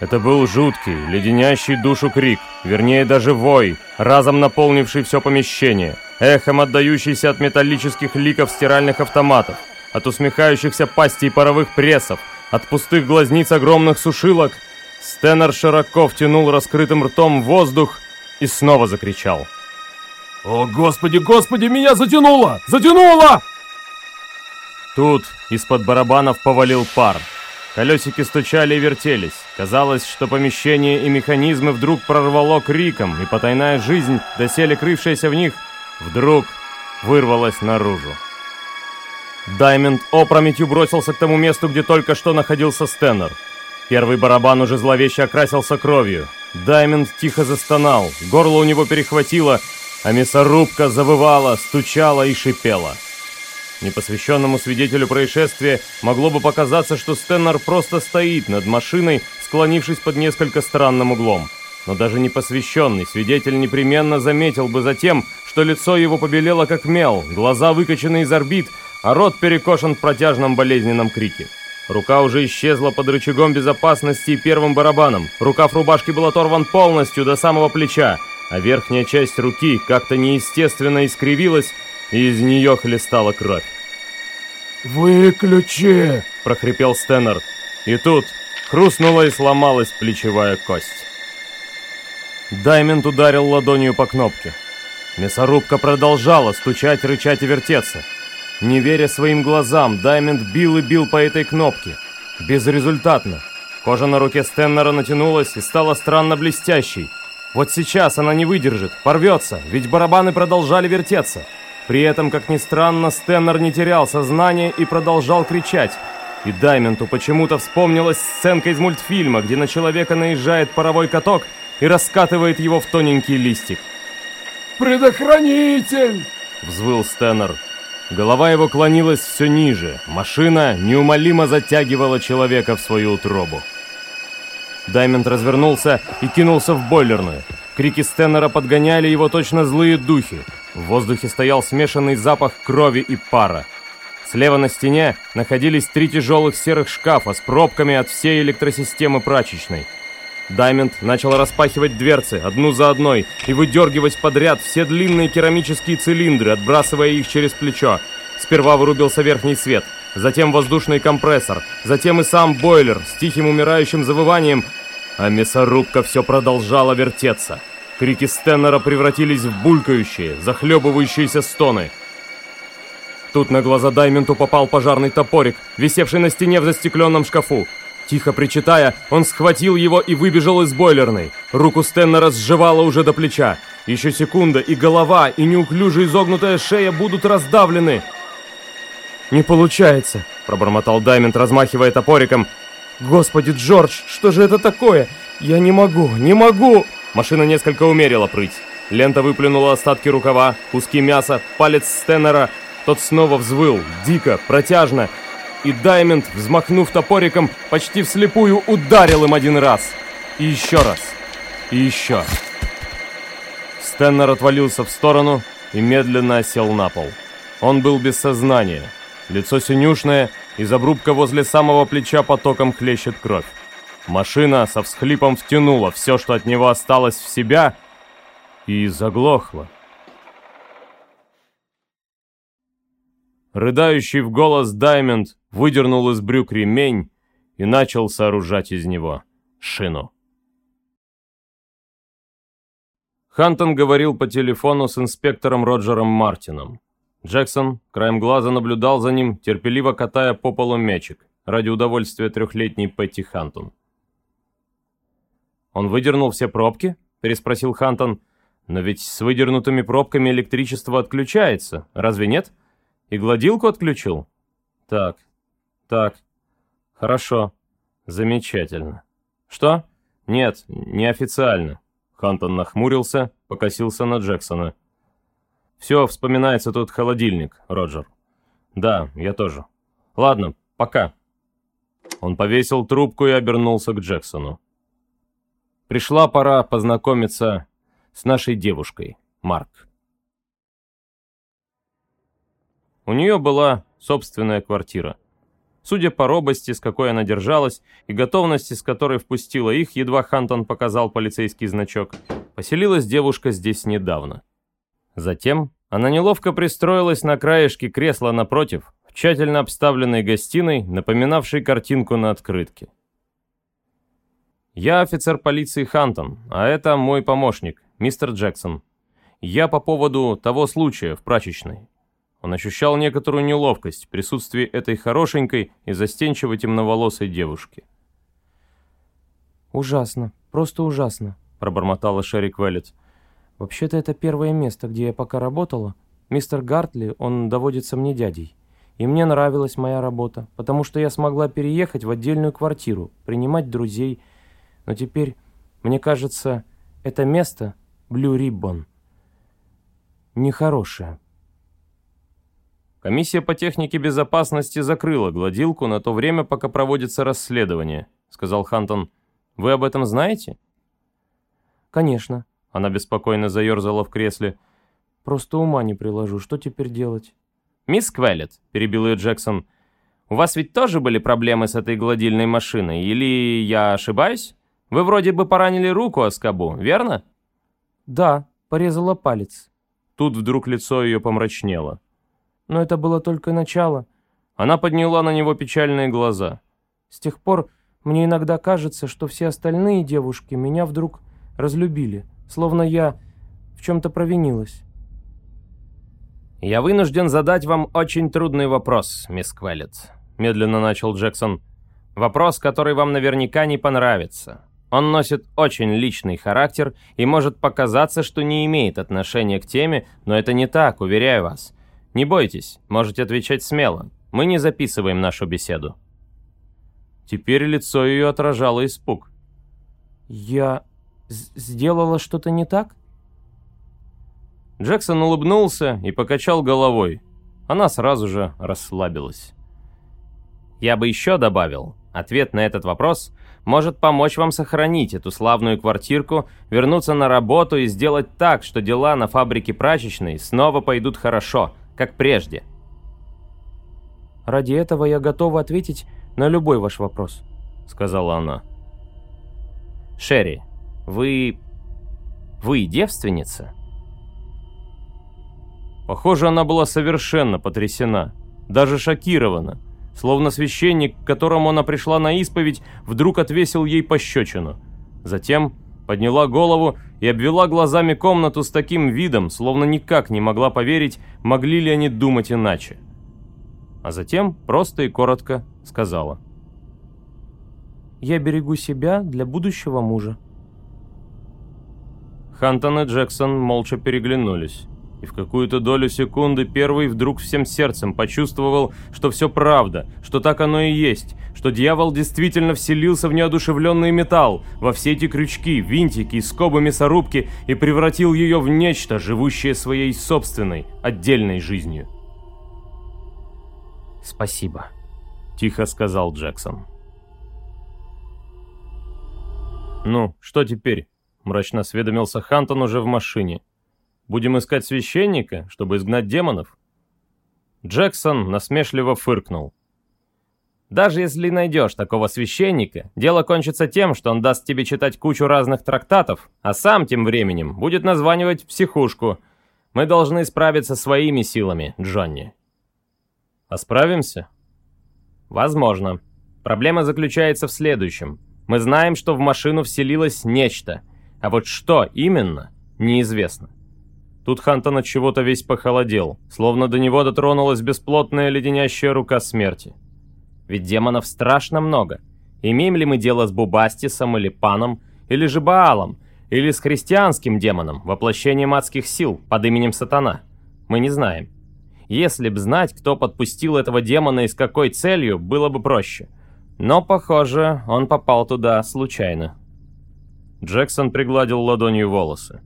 [SPEAKER 1] это был жуткий, леденящий душу крик, вернее даже вой, разом наполнивший все помещение, эхом отдающийся от металлических ликов стиральных автоматов, от усмехающихся пастей паровых прессов, от пустых глазниц огромных сушилок. Стэннер широко втянул раскрытым ртом воздух и снова закричал. «О, господи, господи, меня затянуло! Затянуло!» Тут из-под барабанов повалил пар. Колесики стучали и вертелись. Казалось, что помещение и механизмы вдруг прорвало криком, и потайная жизнь, доселе крывшаяся в них, вдруг вырвалась наружу. Даймонд опрометью бросился к тому месту, где только что находился Стэннер. Первый барабан уже зловеще окрасился кровью. Даймонд тихо застонал, горло у него перехватило, а мясорубка завывала, стучала и шипела. Непосвященному свидетелю происшествия могло бы показаться, что Стеннер просто стоит над машиной, склонившись под несколько странным углом. Но даже непосвященный свидетель непременно заметил бы затем, что лицо его побелело как мел, глаза выкачаны из орбит, а рот перекошен в протяжном болезненном крике. Рука уже исчезла под рычагом безопасности и первым барабаном. Рукав рубашки был оторван полностью до самого плеча, а верхняя часть руки как-то неестественно искривилась, из нее хлестала кровь.
[SPEAKER 2] «Выключи!»
[SPEAKER 1] – прохрипел Стэннер. И тут хрустнула и сломалась плечевая кость. Даймонд ударил ладонью по кнопке. Мясорубка продолжала стучать, рычать и вертеться. Не веря своим глазам, Даймонд бил и бил по этой кнопке. Безрезультатно. Кожа на руке Стеннера натянулась и стала странно блестящей. Вот сейчас она не выдержит, порвется, ведь барабаны продолжали вертеться. При этом, как ни странно, Стеннер не терял сознание и продолжал кричать. И Дайменту почему-то вспомнилась сценка из мультфильма, где на человека наезжает паровой каток и раскатывает его в тоненький листик.
[SPEAKER 2] «Предохранитель!»
[SPEAKER 1] — взвыл Стеннер. Голова его клонилась все ниже. Машина неумолимо затягивала человека в свою утробу. Даймонд развернулся и кинулся в бойлерную. Крики Стеннера подгоняли его точно злые духи. В воздухе стоял смешанный запах крови и пара. Слева на стене находились три тяжелых серых шкафа с пробками от всей электросистемы прачечной. Даймонд начал распахивать дверцы одну за одной и выдергивать подряд все длинные керамические цилиндры, отбрасывая их через плечо. Сперва вырубился верхний свет, затем воздушный компрессор, затем и сам бойлер с тихим умирающим завыванием, а мясорубка все продолжала вертеться. Крики Стеннера превратились в булькающие, захлебывающиеся стоны. Тут на глаза Дайменту попал пожарный топорик, висевший на стене в застекленном шкафу. Тихо причитая, он схватил его и выбежал из бойлерной. Руку Стеннера сживала уже до плеча. Еще секунда, и голова, и неуклюже изогнутая шея будут раздавлены. «Не получается», — пробормотал Даймонд, размахивая топориком. «Господи, Джордж, что же это такое? Я не могу, не могу!» Машина несколько умерила прыть. Лента выплюнула остатки рукава, куски мяса, палец Стеннера. Тот снова взвыл, дико, протяжно, и Даймонд, взмахнув топориком, почти вслепую ударил им один раз. И еще раз. И еще. Стеннер отвалился в сторону и медленно осел на пол. Он был без сознания. Лицо синюшное, из обрубка возле самого плеча потоком хлещет кровь. Машина со всхлипом втянула все, что от него осталось в себя, и заглохла. Рыдающий в голос Даймонд выдернул из брюк ремень и начал сооружать из него шину. Хантон говорил по телефону с инспектором Роджером Мартином. Джексон краем глаза наблюдал за ним, терпеливо катая по полу мячик, ради удовольствия трехлетней Петти Хантон. «Он выдернул все пробки?» – переспросил Хантон. «Но ведь с выдернутыми пробками электричество отключается, разве нет? И гладилку отключил?» «Так, так, хорошо. Замечательно. Что? Нет, неофициально. Хантон нахмурился, покосился на Джексона. Все, вспоминается тут холодильник, Роджер. Да, я тоже. Ладно, пока. Он повесил трубку и обернулся к Джексону. Пришла пора познакомиться с нашей девушкой, Марк. У нее была собственная квартира. Судя по робости, с какой она держалась, и готовности, с которой впустила их, едва Хантон показал полицейский значок, поселилась девушка здесь недавно. Затем она неловко пристроилась на краешке кресла напротив, в тщательно обставленной гостиной, напоминавшей картинку на открытке. «Я офицер полиции Хантон, а это мой помощник, мистер Джексон. Я по поводу того случая в прачечной. Он ощущал некоторую неловкость в присутствии этой хорошенькой и застенчиво темноволосой девушки.
[SPEAKER 3] «Ужасно, просто ужасно», — пробормотала Шерри Квеллет. «Вообще-то это первое место, где я пока работала. Мистер Гартли, он доводится мне дядей. И мне нравилась моя работа, потому что я смогла переехать в отдельную квартиру, принимать друзей. Но теперь, мне кажется, это место, Блю Риббон, нехорошее».
[SPEAKER 2] Комиссия по технике безопасности закрыла гладилку на то время, пока проводится расследование, сказал Хантон. Вы об этом знаете?
[SPEAKER 3] Конечно.
[SPEAKER 2] Она беспокойно заерзала в кресле.
[SPEAKER 3] Просто ума не приложу. Что теперь делать?
[SPEAKER 2] Мисс Квеллет, перебил ее Джексон, у вас ведь тоже были проблемы с этой гладильной машиной, или я ошибаюсь? Вы вроде бы поранили руку о скобу, верно?
[SPEAKER 3] Да, порезала палец.
[SPEAKER 2] Тут вдруг лицо ее помрачнело.
[SPEAKER 3] Но это было только начало.
[SPEAKER 2] Она подняла на него печальные глаза.
[SPEAKER 3] С тех пор мне иногда кажется, что все остальные девушки меня вдруг разлюбили, словно я в чем-то провинилась.
[SPEAKER 2] «Я вынужден задать вам очень трудный вопрос, мисс Квеллет», — медленно начал Джексон. «Вопрос, который вам наверняка не понравится. Он носит очень личный характер и может показаться, что не имеет отношения к теме, но это не так, уверяю вас. Не бойтесь, можете отвечать смело. Мы не записываем нашу беседу». Теперь лицо ее отражало испуг.
[SPEAKER 3] «Я сделала что-то не так?»
[SPEAKER 2] Джексон улыбнулся и покачал головой. Она сразу же расслабилась. «Я бы еще добавил, ответ на этот вопрос может помочь вам сохранить эту славную квартирку, вернуться на работу и сделать так, что дела на фабрике прачечной снова пойдут хорошо, как прежде.
[SPEAKER 3] «Ради этого я готова ответить на любой ваш вопрос», — сказала она.
[SPEAKER 2] «Шерри, вы... вы девственница?» Похоже, она была совершенно потрясена, даже шокирована, словно священник, к которому она пришла на исповедь, вдруг отвесил ей пощечину. Затем подняла голову и обвела глазами комнату с таким видом, словно никак не могла поверить, могли ли они думать иначе. А затем просто и коротко сказала.
[SPEAKER 3] «Я берегу себя для будущего мужа».
[SPEAKER 2] Хантон и Джексон молча переглянулись. И в какую-то долю секунды первый вдруг всем сердцем почувствовал, что все правда, что так оно и есть, что дьявол действительно вселился в неодушевленный металл, во все эти крючки, винтики и скобы мясорубки и превратил ее в нечто, живущее своей собственной, отдельной жизнью.
[SPEAKER 3] «Спасибо», —
[SPEAKER 2] тихо сказал Джексон. «Ну, что теперь?» — мрачно осведомился Хантон уже в машине. Будем искать священника, чтобы изгнать демонов?» Джексон насмешливо фыркнул. «Даже если найдешь такого священника, дело кончится тем, что он даст тебе читать кучу разных трактатов, а сам тем временем будет названивать психушку. Мы должны справиться своими силами, Джонни». «А справимся?» «Возможно. Проблема заключается в следующем. Мы знаем, что в машину вселилось нечто, а вот что именно, неизвестно. Тут Хантон от чего-то весь похолодел, словно до него дотронулась бесплотная леденящая рука смерти. Ведь демонов страшно много. Имеем ли мы дело с Бубастисом или Паном, или же Баалом, или с христианским демоном, воплощением адских сил под именем Сатана? Мы не знаем. Если б знать, кто подпустил этого демона и с какой целью, было бы проще. Но, похоже, он попал туда случайно. Джексон пригладил ладонью волосы.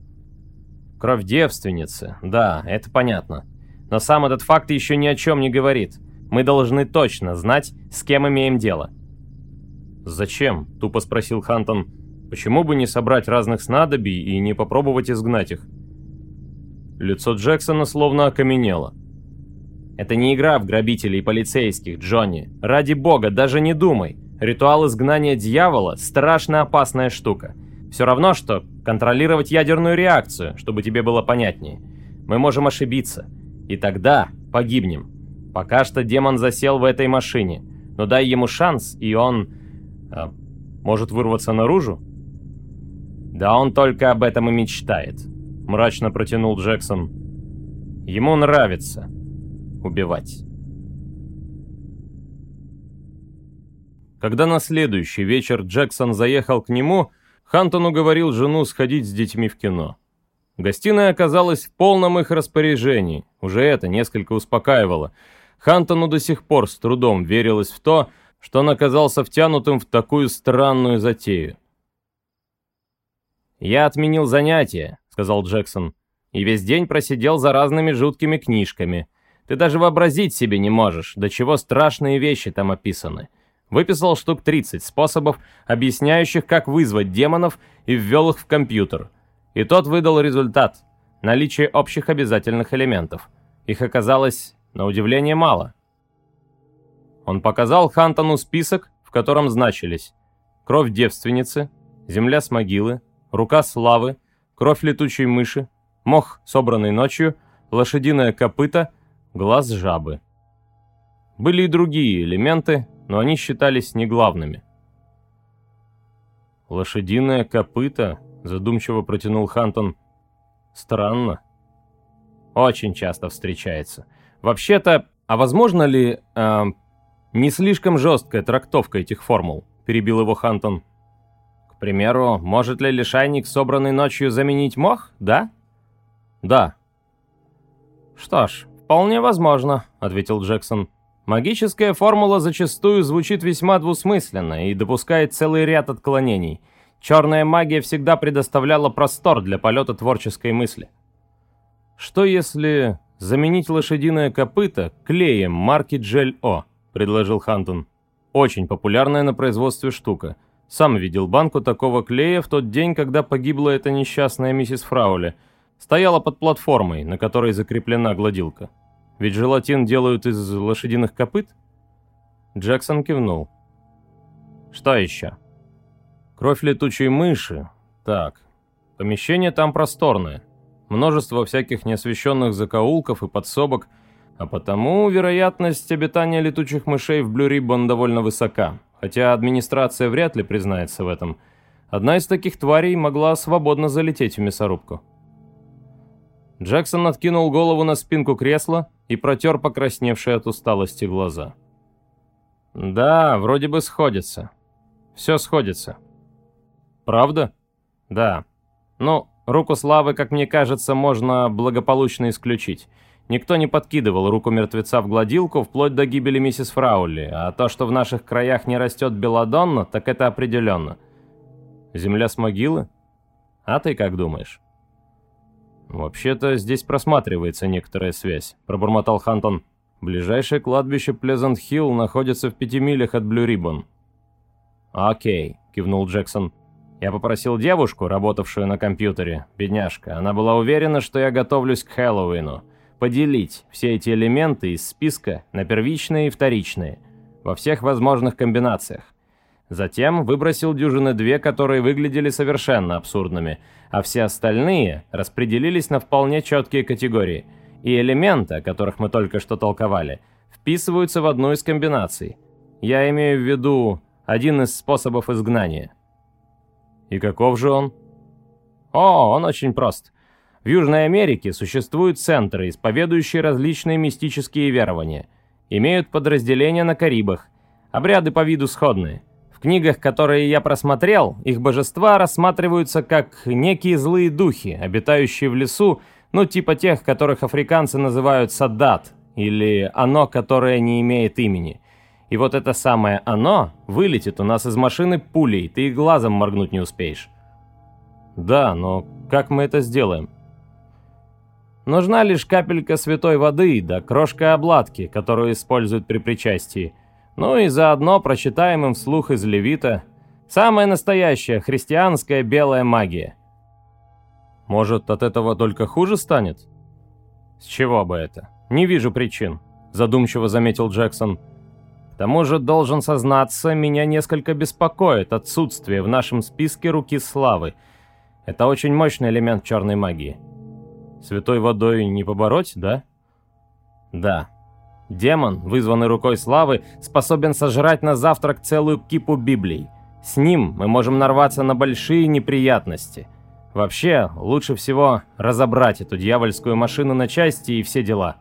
[SPEAKER 2] Кровь девственницы, да, это понятно. Но сам этот факт еще ни о чем не говорит. Мы должны точно знать, с кем имеем дело. «Зачем?» – тупо спросил Хантон. «Почему бы не собрать разных снадобий и не попробовать изгнать их?» Лицо Джексона словно окаменело. «Это не игра в грабителей и полицейских, Джонни. Ради бога, даже не думай. Ритуал изгнания дьявола – страшно опасная штука. Все равно, что контролировать ядерную реакцию, чтобы тебе было понятнее. Мы можем ошибиться. И тогда погибнем. Пока что демон засел в этой машине. Но дай ему шанс, и он... А, может вырваться наружу? Да он только об этом и мечтает. Мрачно протянул Джексон. Ему нравится убивать. Когда на следующий вечер Джексон заехал к нему, Хантон уговорил жену сходить с детьми в кино. Гостиная оказалась в полном их распоряжении, уже это несколько успокаивало. Хантону до сих пор с трудом верилось в то, что он оказался втянутым в такую странную затею. «Я отменил занятия», — сказал Джексон, «и весь день просидел за разными жуткими книжками. Ты даже вообразить себе не можешь, до чего страшные вещи там описаны. Выписал штук 30 способов, объясняющих, как вызвать демонов, и ввел их в компьютер. И тот выдал результат – наличие общих обязательных элементов. Их оказалось, на удивление, мало. Он показал Хантону список, в котором значились кровь девственницы, земля с могилы, рука славы, кровь летучей мыши, мох, собранный ночью, лошадиное копыто, глаз жабы. Были и другие элементы, но они считались неглавными. «Лошадиное копыто», — задумчиво протянул Хантон. «Странно. Очень часто встречается. Вообще-то, а возможно ли э, не слишком жесткая трактовка этих формул?» — перебил его Хантон. «К примеру, может ли лишайник, собранный ночью, заменить мох, да?» «Да». «Что ж, вполне возможно», — ответил Джексон. Магическая формула зачастую звучит весьма двусмысленно и допускает целый ряд отклонений. Черная магия всегда предоставляла простор для полета творческой мысли. «Что если заменить лошадиное копыто клеем марки Джель-О?» – предложил Хантон. «Очень популярная на производстве штука. Сам видел банку такого клея в тот день, когда погибла эта несчастная миссис Фраули. Стояла под платформой, на которой закреплена гладилка. Ведь желатин делают из лошадиных копыт? Джексон кивнул. Что еще? Кровь летучей мыши. Так, помещение там просторное. Множество всяких неосвещенных закоулков и подсобок, а потому вероятность обитания летучих мышей в Блю Риббон довольно высока, хотя администрация вряд ли признается в этом. Одна из таких тварей могла свободно залететь в мясорубку. Джексон откинул голову на спинку кресла и протер покрасневшие от усталости глаза. «Да, вроде бы сходится. Все сходится». «Правда?» «Да. Ну, руку славы, как мне кажется, можно благополучно исключить. Никто не подкидывал руку мертвеца в гладилку вплоть до гибели миссис Фраули, а то, что в наших краях не растет белладонна, так это определенно. Земля с могилы? А ты как думаешь?» «Вообще-то здесь просматривается некоторая связь», — пробормотал Хантон. «Ближайшее кладбище Плезант-Хилл находится в пяти милях от Блю-Риббон». «Окей», — кивнул Джексон. «Я попросил девушку, работавшую на компьютере, бедняжка. Она была уверена, что я готовлюсь к Хэллоуину. Поделить все эти элементы из списка на первичные и вторичные. Во всех возможных комбинациях. Затем выбросил дюжины две, которые выглядели совершенно абсурдными, а все остальные распределились на вполне четкие категории. И элементы, о которых мы только что толковали, вписываются в одну из комбинаций. Я имею в виду один из способов изгнания. И каков же он? О, он очень прост. В Южной Америке существуют центры, исповедующие различные мистические верования. Имеют подразделения на Карибах. Обряды по виду сходные – книгах, которые я просмотрел, их божества рассматриваются как некие злые духи, обитающие в лесу, ну типа тех, которых африканцы называют саддат, или оно, которое не имеет имени. И вот это самое оно вылетит у нас из машины пулей, ты и глазом моргнуть не успеешь. Да, но как мы это сделаем? Нужна лишь капелька святой воды да крошка обладки, которую используют при причастии – ну и заодно прочитаем им вслух из Левита самая настоящая христианская белая магия. Может, от этого только хуже станет? С чего бы это? Не вижу причин, задумчиво заметил Джексон. К тому же, должен сознаться, меня несколько беспокоит отсутствие в нашем списке руки славы. Это очень мощный элемент черной магии. Святой водой не побороть, да? Да. Демон, вызванный рукой славы, способен сожрать на завтрак целую кипу Библий. С ним мы можем нарваться на большие неприятности. Вообще, лучше всего разобрать эту дьявольскую машину на части и все дела.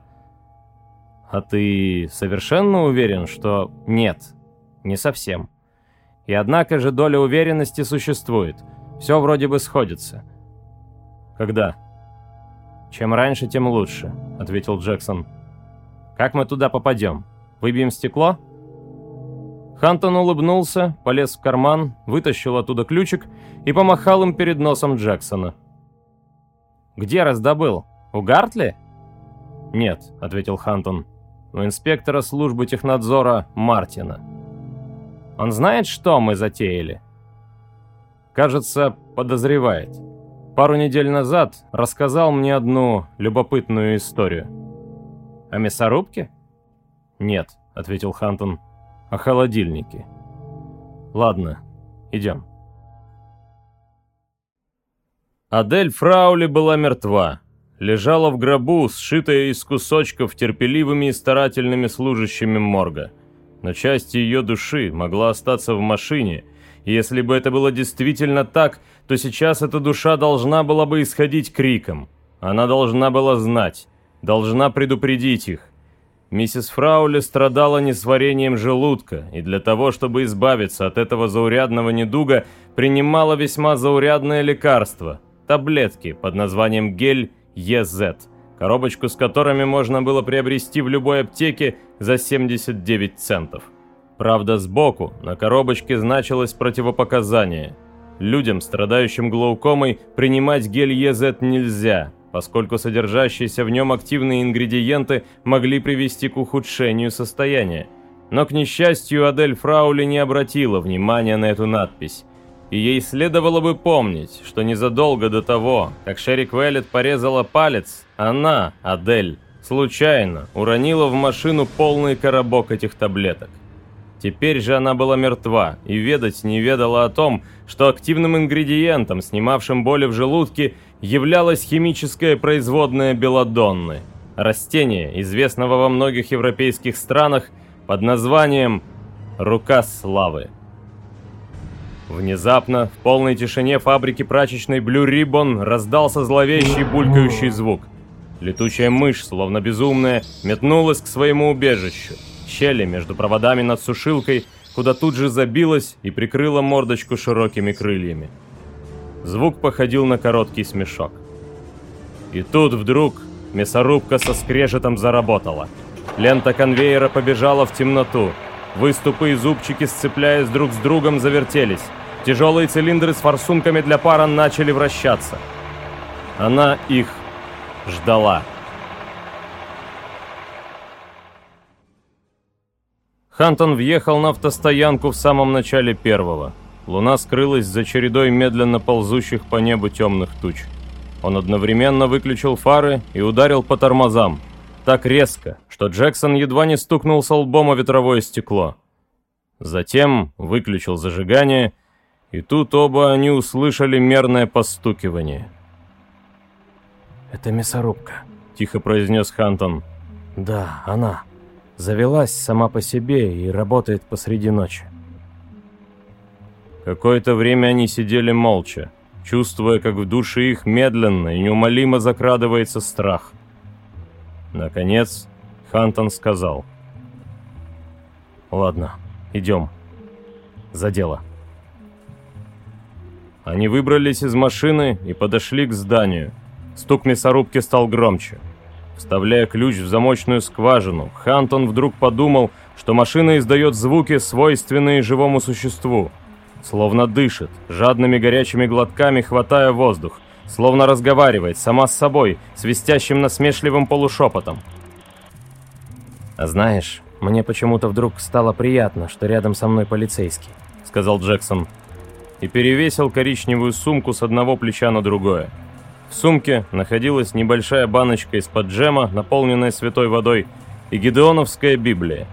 [SPEAKER 2] А ты совершенно уверен, что нет? Не совсем. И однако же доля уверенности существует. Все вроде бы сходится. Когда? Чем раньше, тем лучше, ответил Джексон. Как мы туда попадем? Выбьем стекло?» Хантон улыбнулся, полез в карман, вытащил оттуда ключик и помахал им перед носом Джексона. «Где раздобыл? У Гартли?» «Нет», — ответил Хантон. «У инспектора службы технадзора Мартина». «Он знает, что мы затеяли?» «Кажется, подозревает. Пару недель назад рассказал мне одну любопытную историю». «О мясорубке?» «Нет», — ответил Хантон. «О холодильнике». «Ладно, идем».
[SPEAKER 1] Адель Фраули была мертва. Лежала в гробу, сшитая из кусочков терпеливыми и старательными служащими морга. Но часть ее души могла остаться в машине, и если бы это было действительно так, то сейчас эта душа должна была бы исходить криком. Она должна была знать, должна предупредить их. Миссис Фраули страдала несварением желудка, и для того, чтобы избавиться от этого заурядного недуга, принимала весьма заурядное лекарство – таблетки под названием гель ЕЗ, коробочку с которыми можно было приобрести в любой аптеке за 79 центов. Правда, сбоку на коробочке значилось противопоказание. Людям, страдающим глаукомой, принимать гель ЕЗ нельзя, поскольку содержащиеся в нем активные ингредиенты могли привести к ухудшению состояния. Но, к несчастью, Адель Фраули не обратила внимания на эту надпись и ей следовало бы помнить, что незадолго до того, как Шерри Квеллет порезала палец, она, Адель, случайно уронила в машину полный коробок этих таблеток. Теперь же она была мертва и ведать не ведала о том, что активным ингредиентом, снимавшим боли в желудке, являлась химическая производная белладонны, растение, известного во многих европейских странах под названием «рука славы». Внезапно, в полной тишине фабрики прачечной Blue Ribbon раздался зловещий булькающий звук. Летучая мышь, словно безумная, метнулась к своему убежищу. Щели между проводами над сушилкой, куда тут же забилась и прикрыла мордочку широкими крыльями. Звук походил на короткий смешок. И тут вдруг мясорубка со скрежетом заработала. Лента конвейера побежала в темноту. Выступы и зубчики, сцепляясь друг с другом, завертелись. Тяжелые цилиндры с форсунками для пара начали вращаться. Она их ждала. Хантон въехал на автостоянку в самом начале первого. Луна скрылась за чередой медленно ползущих по небу темных туч. Он одновременно выключил фары и ударил по тормозам. Так резко, что Джексон едва не стукнулся лбом о ветровое стекло. Затем выключил зажигание, и тут оба они услышали мерное постукивание.
[SPEAKER 3] «Это мясорубка», —
[SPEAKER 1] тихо произнес Хантон.
[SPEAKER 3] «Да, она. Завелась сама по себе и работает посреди ночи».
[SPEAKER 1] Какое-то время они сидели молча, чувствуя, как в душе их медленно и неумолимо закрадывается страх — Наконец, Хантон сказал. «Ладно, идем. За дело». Они выбрались из машины и подошли к зданию. Стук мясорубки стал громче. Вставляя ключ в замочную скважину, Хантон вдруг подумал, что машина издает звуки, свойственные живому существу. Словно дышит, жадными горячими глотками хватая воздух словно разговаривает сама с собой, свистящим насмешливым полушепотом.
[SPEAKER 3] «А знаешь, мне почему-то вдруг стало приятно, что рядом со мной полицейский», —
[SPEAKER 1] сказал Джексон. И перевесил коричневую сумку с одного плеча на другое. В сумке находилась небольшая баночка из-под джема, наполненная святой водой, и гидеоновская Библия.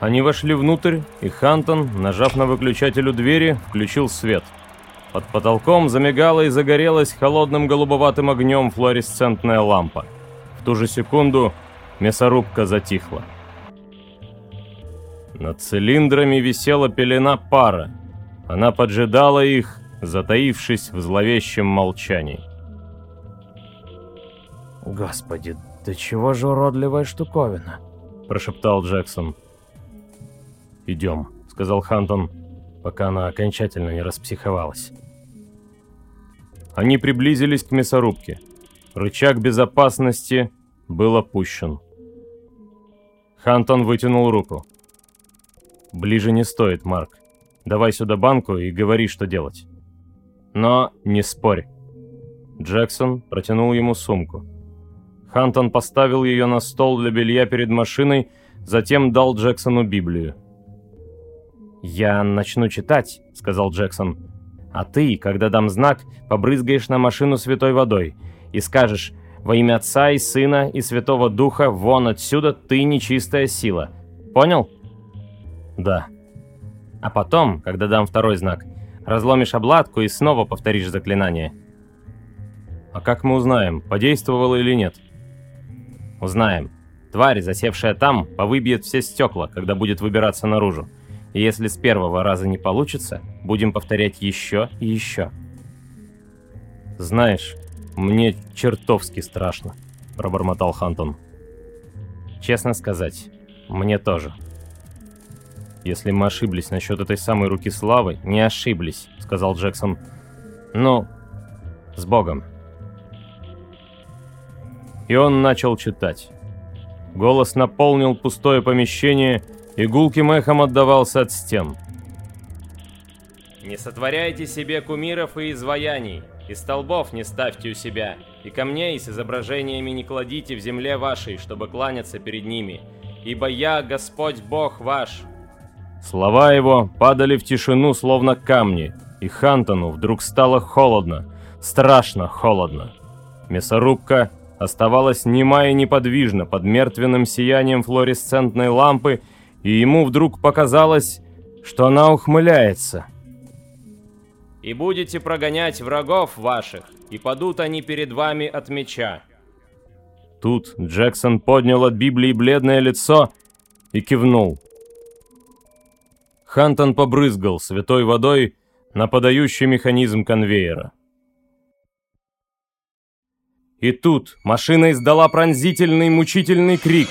[SPEAKER 1] Они вошли внутрь, и Хантон, нажав на выключатель у двери, включил свет — под потолком замигала и загорелась холодным голубоватым огнем флуоресцентная лампа. В ту же секунду мясорубка затихла. Над цилиндрами висела пелена пара. Она поджидала их, затаившись в зловещем молчании.
[SPEAKER 3] «Господи, да чего же уродливая штуковина?» – прошептал Джексон.
[SPEAKER 1] «Идем», – сказал Хантон пока она окончательно не распсиховалась. Они приблизились к мясорубке. Рычаг безопасности был опущен. Хантон вытянул руку. «Ближе не стоит, Марк. Давай сюда банку и говори, что делать. Но не спорь». Джексон протянул ему сумку.
[SPEAKER 2] Хантон поставил ее на стол для белья перед машиной, затем дал Джексону Библию. «Я начну читать», — сказал Джексон. «А ты, когда дам знак, побрызгаешь на машину святой водой и скажешь «Во имя Отца и Сына и Святого Духа, вон отсюда, ты нечистая сила». Понял?» «Да». «А потом, когда дам второй знак, разломишь обладку и снова повторишь заклинание». «А как мы узнаем, подействовало или нет?» «Узнаем. Тварь, засевшая там, повыбьет все стекла, когда будет выбираться наружу. Если с первого раза не получится, будем повторять еще и еще». «Знаешь, мне чертовски страшно», — пробормотал Хантон. «Честно сказать, мне тоже». «Если мы ошиблись насчет этой самой руки славы, не ошиблись», — сказал Джексон. «Ну, с Богом». И он начал читать. Голос наполнил пустое помещение, и гулким эхом отдавался от стен. «Не сотворяйте себе кумиров и изваяний, и столбов не ставьте у себя, и камней с изображениями не кладите в земле вашей, чтобы кланяться перед ними, ибо я, Господь Бог ваш». Слова его падали в тишину, словно камни, и Хантону вдруг стало холодно, страшно холодно. Мясорубка оставалась нема и неподвижна под мертвенным сиянием флуоресцентной лампы, и ему вдруг показалось, что она ухмыляется. «И будете прогонять врагов ваших, и падут они перед вами от меча». Тут Джексон поднял от Библии бледное лицо и кивнул. Хантон побрызгал святой водой на подающий механизм конвейера. И тут машина издала пронзительный мучительный крик.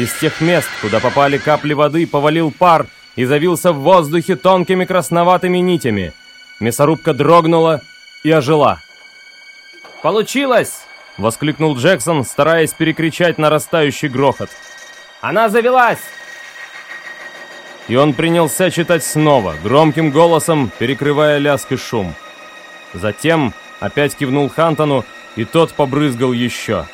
[SPEAKER 2] Из тех мест, куда попали капли воды, повалил пар и завился в воздухе тонкими красноватыми нитями. Мясорубка дрогнула и ожила. «Получилось!» — воскликнул Джексон, стараясь перекричать нарастающий грохот. «Она завелась!» И он принялся читать снова, громким голосом, перекрывая лязг и шум. Затем опять кивнул Хантону, и тот побрызгал еще.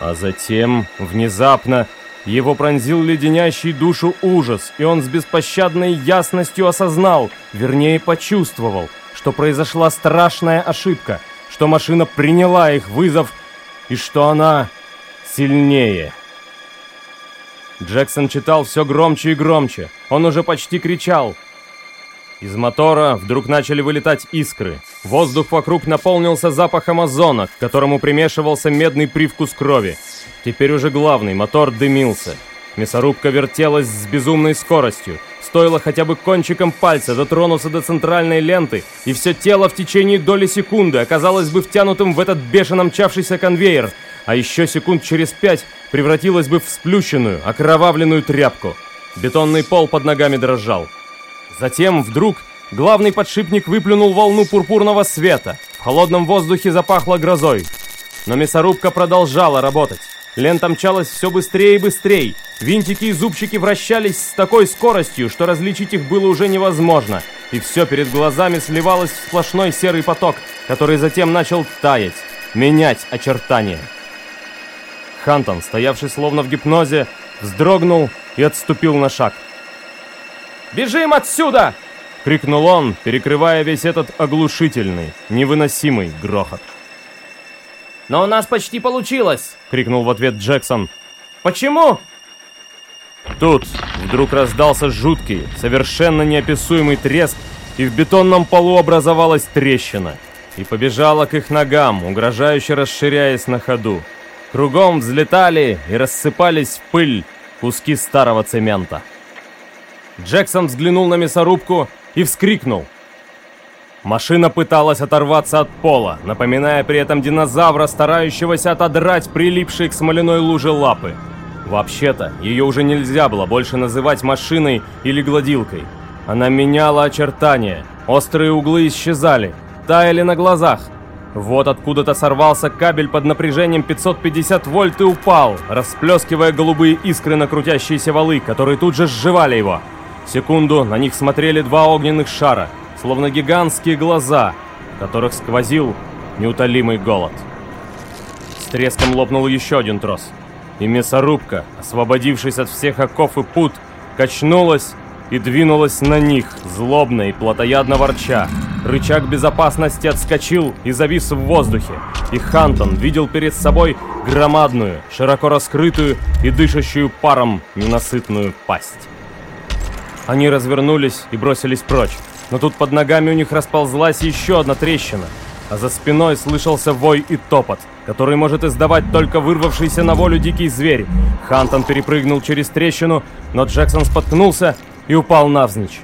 [SPEAKER 2] А затем, внезапно, его пронзил леденящий душу ужас, и он с беспощадной ясностью осознал, вернее почувствовал, что произошла страшная ошибка, что машина приняла их вызов, и что она сильнее. Джексон читал все громче и громче. Он уже почти кричал. Из мотора вдруг начали вылетать искры. Воздух вокруг наполнился запахом озона, к которому примешивался медный привкус крови. Теперь уже главный мотор дымился. Мясорубка вертелась с безумной скоростью. Стоило хотя бы кончиком пальца дотронуться до центральной ленты, и все тело в течение доли секунды оказалось бы втянутым в этот бешено мчавшийся конвейер, а еще секунд через пять превратилось бы в сплющенную, окровавленную тряпку. Бетонный пол под ногами дрожал. Затем вдруг главный подшипник выплюнул волну пурпурного света. В холодном воздухе запахло грозой. Но мясорубка продолжала работать. Лента мчалась все быстрее и быстрее. Винтики и зубчики вращались с такой скоростью, что различить их было уже невозможно. И все перед глазами сливалось в сплошной серый поток, который затем начал таять, менять очертания. Хантон, стоявший словно в гипнозе, вздрогнул и отступил на шаг. «Бежим отсюда!» — крикнул он, перекрывая весь этот оглушительный, невыносимый грохот. «Но у нас почти получилось!» — крикнул в ответ Джексон. «Почему?» Тут вдруг раздался жуткий, совершенно неописуемый треск, и в бетонном полу образовалась трещина. И побежала к их ногам, угрожающе расширяясь на ходу. Кругом взлетали и рассыпались в пыль куски старого цемента. Джексон взглянул на мясорубку и вскрикнул. Машина пыталась оторваться от пола, напоминая при этом динозавра, старающегося отодрать прилипшие к смоляной луже лапы. Вообще-то, ее уже нельзя было больше называть машиной или гладилкой. Она меняла очертания, острые углы исчезали, таяли на глазах. Вот откуда-то сорвался кабель под напряжением 550 вольт и упал, расплескивая голубые искры на крутящиеся валы, которые тут же сживали его. Секунду на них смотрели два огненных шара, словно гигантские глаза, в которых сквозил неутолимый голод. С треском лопнул еще один трос. И мясорубка, освободившись от всех оков и пут, качнулась и двинулась на них, злобно и плотоядно ворча. Рычаг безопасности отскочил и завис в воздухе, и Хантон видел перед собой громадную, широко раскрытую и дышащую паром ненасытную пасть. Они развернулись и бросились прочь, но тут под ногами у них расползлась еще одна трещина, а за спиной слышался вой и топот, который может издавать только вырвавшийся на волю дикий зверь. Хантон перепрыгнул через трещину, но Джексон споткнулся и упал навзничь.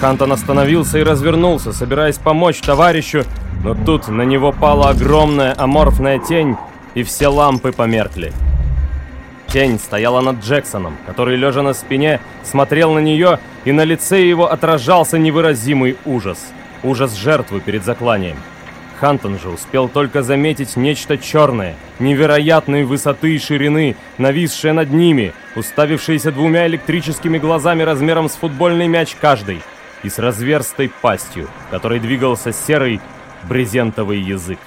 [SPEAKER 2] Хантон остановился и развернулся, собираясь помочь товарищу, но тут на него пала огромная аморфная тень, и все лампы померкли. Тень стояла над Джексоном, который, лежа на спине, смотрел на нее, и на лице его отражался невыразимый ужас. Ужас жертвы перед закланием. Хантон же успел только заметить нечто черное, невероятной высоты и ширины, нависшее над ними, уставившееся двумя электрическими глазами размером с футбольный мяч каждый, и с разверстой пастью, в которой двигался серый брезентовый язык.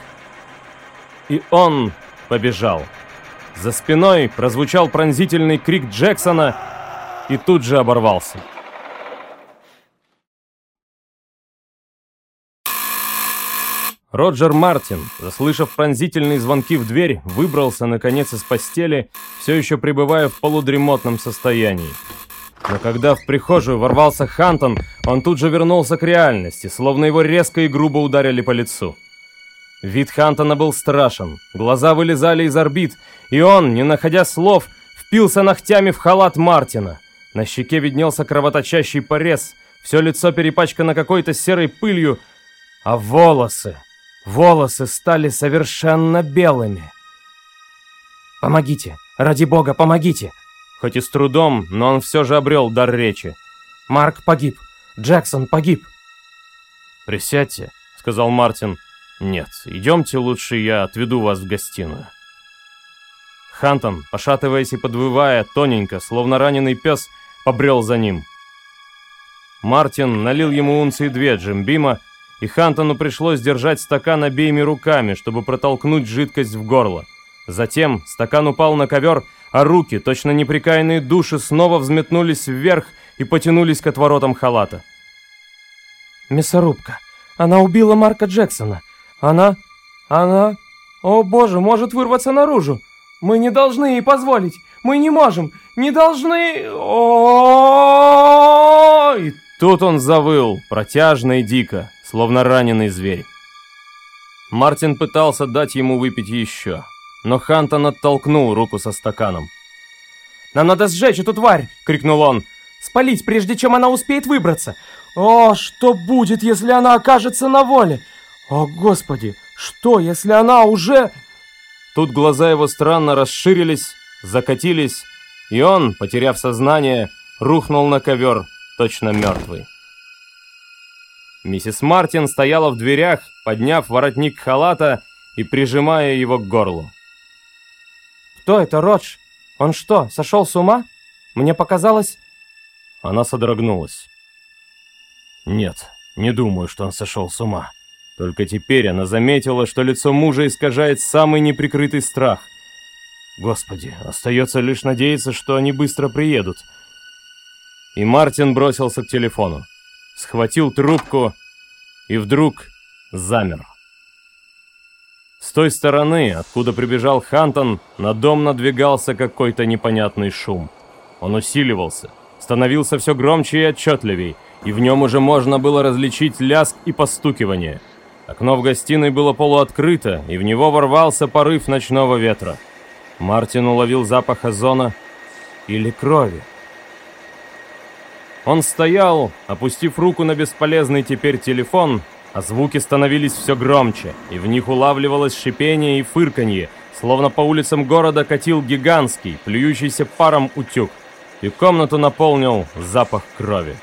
[SPEAKER 2] И он побежал. За спиной прозвучал пронзительный крик Джексона и тут же оборвался. Роджер Мартин, заслышав пронзительные звонки в дверь, выбрался, наконец, из постели, все еще пребывая в полудремотном состоянии. Но когда в прихожую ворвался Хантон, он тут же вернулся к реальности, словно его резко и грубо ударили по лицу. Вид Хантона был страшен, глаза вылезали из орбит, и он, не находя слов, впился ногтями в халат Мартина. На щеке виднелся кровоточащий порез, все лицо перепачкано какой-то серой пылью, а волосы... Волосы стали совершенно белыми. «Помогите! Ради бога, помогите!» Хоть и с трудом, но он все же обрел дар речи. «Марк погиб! Джексон погиб!» «Присядьте», — сказал Мартин. «Нет, идемте лучше, я отведу вас в гостиную». Хантон, пошатываясь и подвывая, тоненько, словно раненый пес, побрел за ним. Мартин налил ему унции две джимбима и Хантону пришлось держать стакан обеими руками, чтобы протолкнуть жидкость в горло. Затем стакан упал на ковер, а руки, точно неприкаянные души, снова взметнулись вверх и потянулись к отворотам халата. «Мясорубка! Она убила Марка Джексона! Она... она... О боже, может вырваться наружу! Мы не должны ей позволить! Мы не можем! Не должны... о И тут он завыл, протяжно и дико словно раненый зверь. Мартин пытался дать ему выпить еще, но Хантон оттолкнул руку со стаканом. «Нам надо сжечь эту тварь!» — крикнул он. «Спалить, прежде чем она успеет выбраться! О, что будет, если она окажется на воле? О, Господи, что, если она уже...» Тут глаза его странно расширились, закатились, и он, потеряв сознание, рухнул на ковер, точно мертвый. Миссис Мартин стояла в дверях, подняв воротник халата и прижимая его к горлу. «Кто это, Родж? Он что, сошел с ума? Мне показалось...» Она содрогнулась. «Нет, не думаю, что он сошел с ума. Только теперь она заметила, что лицо мужа искажает самый неприкрытый страх. Господи, остается лишь надеяться, что они быстро приедут». И Мартин бросился к телефону схватил трубку и вдруг замер. С той стороны, откуда прибежал Хантон, на дом надвигался какой-то непонятный шум. Он усиливался, становился все громче и отчетливей, и в нем уже можно было различить ляск и постукивание. Окно в гостиной было полуоткрыто, и в него ворвался порыв ночного ветра. Мартин уловил запах озона или крови. Он стоял, опустив руку на бесполезный теперь телефон, а звуки становились все громче, и в них улавливалось шипение и фырканье, словно по улицам города катил гигантский, плюющийся паром утюг, и комнату наполнил запах крови.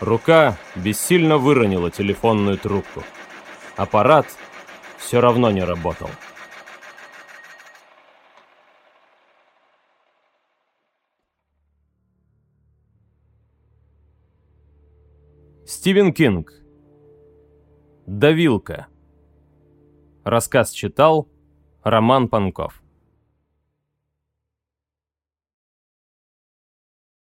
[SPEAKER 2] Рука бессильно выронила телефонную трубку. Аппарат все равно не работал. Стивен Кинг. Давилка. Рассказ читал
[SPEAKER 1] Роман Панков.